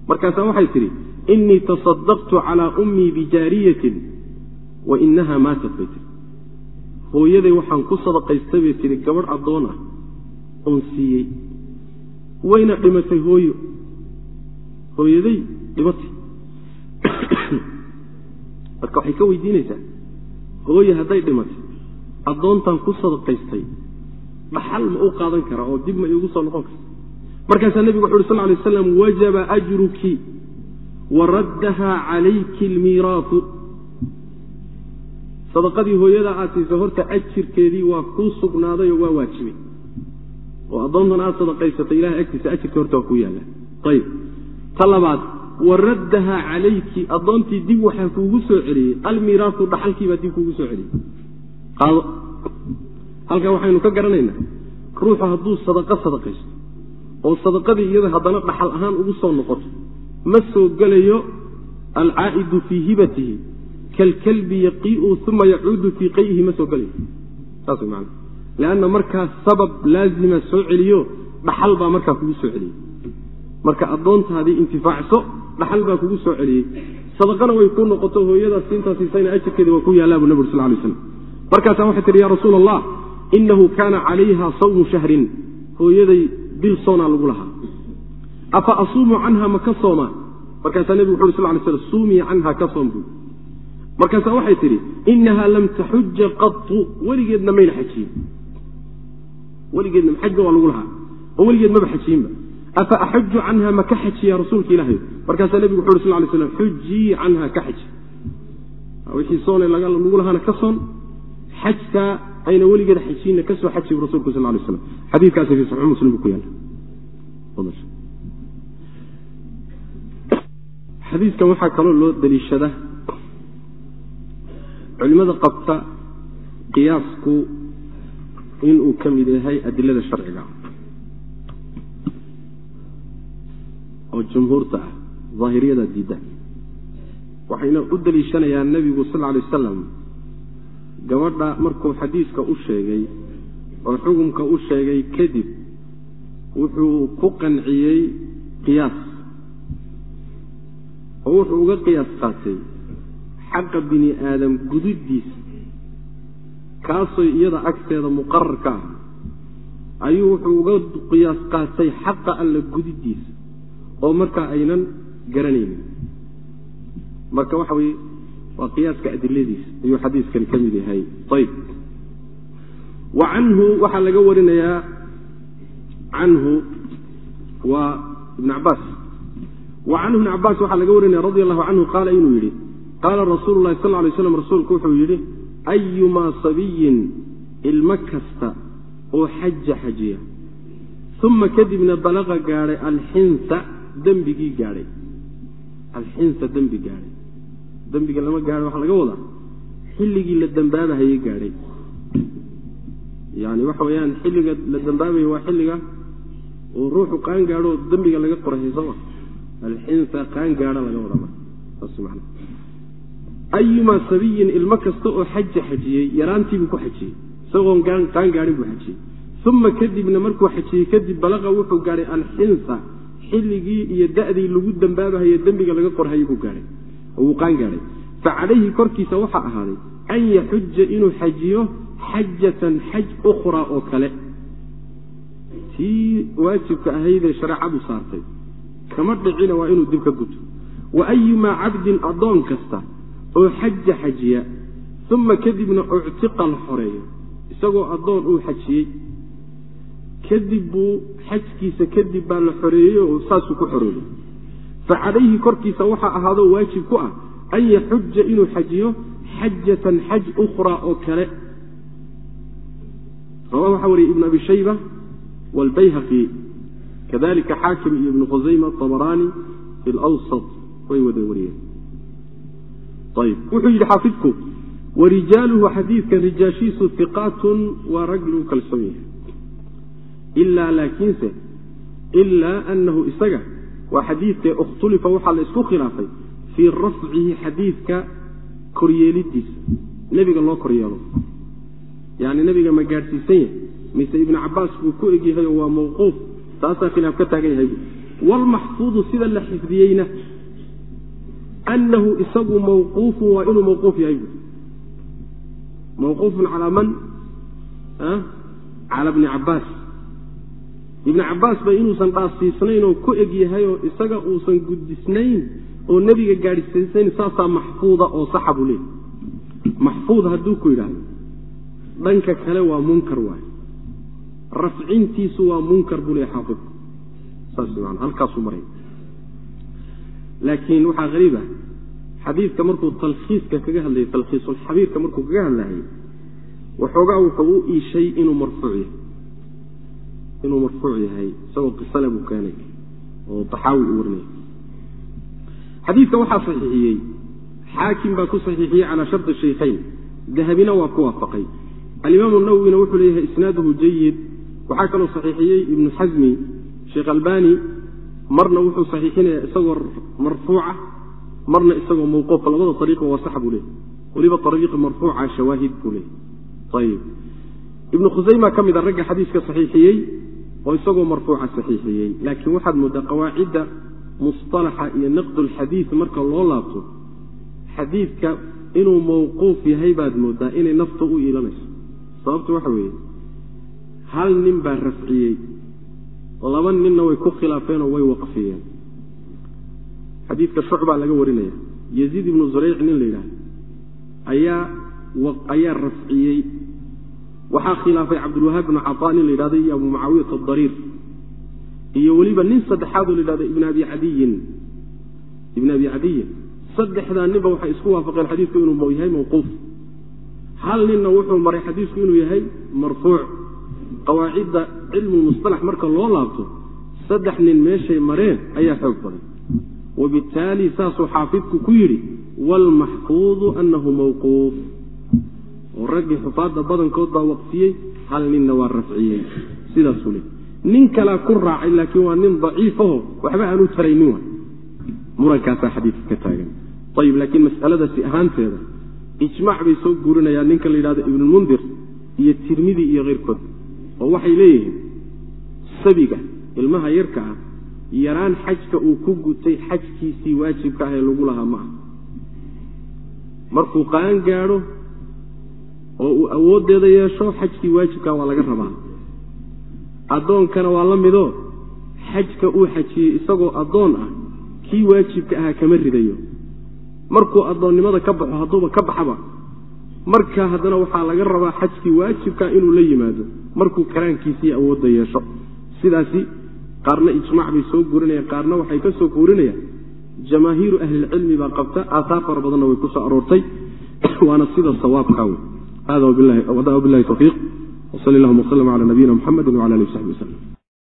Markaasaa waxay tidhi inii tasadaqtu calaa ummii bijaariyatin wa inaha maatat bay tii hooyaday waxaan ku sadaqaystay bay tihi gabadh addoon ah oon siiyey. Wayna dhimatay hooyo. Hooyaday dhimatay (coughs) marka waxay ka weydiinaysaa hooye hadday dhimatay addoontaan ku sadaqaystay dhaxal ma u qaadan kara oo dib ma iigu soo noqon karta markaasaa nebigu wuxu uhi sal lay aslam wajaba ajruki wa raddaha calayki almiiraatu. Sadaqadii hooyada aad siisay horta ajirkeedii waa kuu sugnaaday oo waa waajibay. Oo addoontan aad sadaqaysatay ilahay agtiisa ajirka horta waa kuu yaalla ayib ta labaad wa raddahaa calayki addoontii dib waxaa kuugu soo celiyey almiiraasu dhaxalkiibaa dib kuugu soo celiyey. Qaado. Halkaa waxaynu ka garanaynaa ruuxu hadduu sadaqo sadaqaysto oo sadaqadii iyada haddana dhaxal ahaan ugu soo noqoto ma soo gelayo alcaa'idu fii hibatihi kalkalbi yaqii'u uma yacuudu fii qay'ihi ma soo gelayo saas way maana leanna markaas sabab laazima soo celiyo dhaxal baa markaa kugu soo celiyey marka addoontaadii intifaacso dhaxal baa kugu soo celiyey. Sadaqana way kuu noqoto hooyadaas siintaa siisayna ajirkeeda waa ku yaallaa bu nabig sal lay slam markaasaa waxay tihi ya rasuula allah inahu kaana calayha sawmu shahrin. Hooyaday bil soonaa lagu lahaa. Afa asuumu canha ma ka soomaa markaasaa nebigu wuxu uri sal lay slam suumii canha ka soom buu. Markaasaa waxay tidhi inahaa lam taxuja qatu weligeedna mayna xajiyin weligeedna xajba waa lagu lahaa. Oo weligeed maba xajiyinba afa axuju canha ma ka xajiya rasuulka ilaahay? Markaasaa nebigu wuxu uri sal lay slam xujii canha ka xaji wixii soone lagu lahaana ka soon. Xajka ayna weligeed xajiyinna ka soo xajiy rasulku sal lay slam xadiikaasi fi saxix muslim ku yaalla xadiiskan waxaa kaloo loo daliishada culimmada qabta qiyaasku inuu ka mid yahay adilada sharciga oo jumhuurta ah daahiriyada diidda. Waxayna u daliishanayaan nebigu sal lay wasalam gabadha markuu xadiiska u sheegay oo xukumka u sheegay kadib wuxuu ku qanciyey qiyaas. Oo wuxuu uga qiyaas qaatay xaqa bini aadam gudidiisa kaasoo iyada agteeda muqarar ka ah. Ayuu wuxuu uga qiyaas qaatay xaqa alla gudidiisa oo markaa aynan garanaynin. Marka waxa weye waa qiyaaska adiladiisa ayuu xadiiskani ka mid yahay. Ayb wa canhu waxaa laga warinayaa canhu waa ibn cabaas wa canhu ibn cabaas waxaa laga warinaya radi allahu canhu qaala inuu yidhi qaala rasuulu lahi sal lay slam rasuulku wuxuu yidhi ayumaa sabiyin ilmo kasta oo xaja xajiya uma kadibna balaqa gaadhay alxinsa dembigii gaadhay. Alxinsa dembi gaadhay. Dembiga lama gaadho waxaa laga wadaa xilligii la dambaabahayey gaadhay. Yani waxa weeyaan xilliga la dambaabayo waa xilliga uu ruuxu qaan gaadho dembiga laga qorahay sooma alxinsa qaan gaadha laga wadaa saas man ayumaa sabiyin ilmo kasta oo xaja xajiyey yaraantiibuu ku xajiyey. Isagoon qaan gaadhin buu xajiyey. Uma kadibna markuu xajiyey kadib balaqa wuxuu gaadhay alxinsa xilligii iyo da'dii lagu dambaabahaye dembiga laga qorhayay buu gaadhay oo wuu qaan gaadhay fa calayhi korkiisa waxaa ahaaday an yaxuja inuu xajiyo xajatan xaj ukhraa oo kale. Tii waajibka ahaydee shareecadu saartay. Kama dhicina waa inuu dib ka guto. Wa ayumaa cabdin addoon kasta oo xaja xajiya uma kadibna uctiqa la xoreeyo isagoo addoon uu xajiyey kadib buu xajkiisa kadib baa la xoreeyey oo saasuu ku xoroobay fa calayhi korkiisa waxaa ahaado waajib ku ah an yaxuja inuu xajiyo xajatan xaj ukhraa oo kale. Rawa waxaa wariyey ibn abi shayba waalbayhaqi kadalika xaakim iyo ibnu khusayma abaraani fi lwsat way wada wariyeen. Ayb wuxuu yidhi xaafidku warijaaluhu xadiidka rijaashiisu iqaatun waa rag lagu kalsoon yahay ilaa laakiinse ilaa anahu isaga waa xadiidkee ikhtulifa waxaa la isku khilaafay fii rafcihi xadiidka koryeelidiisa nebiga loo koryeelo. Yani nebiga ma gaadhsiisan yahay mise ibnu cabaas buu ku egyahay oo waa mawquuf taasaa khilaaf ka taagan yahay. Wlmaxfuudu sida la xifdiyeyna anahu isagu mawquufun waa inuu mawquuf yahay mawquufun calaa man? Cala bni cabaas ibni cabaas ba inuusan dhaafsiisnayn oo ku eg yahay oo isaga uusan gudisnayn oo nebiga gaadhsiisayn saasaa maxfuuda oo saxa buu leeyay maxfuud hadduu ku yidhaahdo dhanka kale waa munkar waay rafcintiisu waa munkar buu leeya xaafidku saas maana halkaasuu maray. Laakiin waxaa hariib ah xadiidka markuu talkhiiska kaga hadlayay talkhiisulxabiirka markuu kaga hadlayay waxoogaa wuxuu u iishay inuu marfuuc yahay inuu marfuuc yahay isagoo qisale buu keenay oo taxaawi u warinaya xadiidka waxaa saxiixiyey xaakim baa ku saxiixiyey calaa shardi shaykhayn dahabina waa ku waafaqay. Alimaamu nawowina wuxuu leeyahay isnaaduhu jayid waxaa kaloo saxiixiyey ibnu xasmi sheekh albani marna wuxuu saxiixinaya isagoo marfuuca marna isagoo mawquufa labada ariiqa waa sax buu leeyay weliba ariiqa marfuuca shawaahid buu leeyay ayib ibnu khusayma ka mid a ragga xadiiska saxiixiyey oo isagoo marfuuca saxiixiyey. Laakiin waxaad mooddaa qawaacidda musطalaxa iyo naqdulxadiid marka loo laabto xadiidka inuu mawquuf yahay baad mooddaa inay nafta u iilanayso. Sababtu waxa weeye hal nin baa rafciyey laba ninna way ku khilaafeenoo way waqfiyeen. Xadiidka shucbaa laga warinaya. Yaziid ibnu zurayc nin la yidhahdo ayaa ayaa rafciyey waxaa khilaafay cabdulwahaab ibnu cataa nin la yidhahdo iyo abu mucaawiyat adariir iyo weliba nin saddexaadoo la yidhahdo ibn abi cadiyin ibn abi cadiyin saddexdaa ninba waxay isku waafaqeen xadiidku inuu yahay mawquuf. Hal ninna wuxuu maray xadiisku inuu yahay marfuuc. Qawaacidda cilmu musalax marka loo laabto saddex nin meeshay mareen ayaa xoog badan. Wabittaali saasuu xaafidku ku yidhi waalmaxfuudu annahu mawquuf raggii xufaadda badankood baa waqfiyey hal ninna waa rafciyey. Sidaasuu le nin kalaa ku raacay laakiin waa nin daciifaho. Waxba aanu taraynin wa murankaasaa xadiidka ka taagan. Ayib laakiin mas'aladaasi ahaanteeda ijmaac bay soo guurinayaan ninka la yidhahdo ibnulmundir iyo tirmidi iyo keyrkood oo waxay leeyihiin sabiga ilmaha yarka ah yaraan xajka uu ku gutay xajkiisii waajibka ah ee lagu lahaa ma ah markuu qaan gaadho oo uu awooddeeda yeesho xajkii waajibkaa waa laga rabaa. Addoonkana waa la midoo xajka uu xajiyey isagoo addoon ah kii waajibka ahaa kama ridayo. Markuu addoonnimada ka baxo hadduuba ka baxaba. Markaa haddana waxaa laga rabaa xajkii waajibka inuu la yimaado. Markuu karaankiisii awoodda yeesho. Sidaasi qaarna ijmaac bay soo guurinayaan qaarna waxay ka soo guurinayaan. Jamaahiiru ahlilcilmi baa qabta aahaar fara badanna way ku soo aroortay. (coughs) Waana sida sawaabkaa wey hada wabilahi tawfiiq wsal llahuma wslm cala nabiyina mxamedi wcala alih w saxbi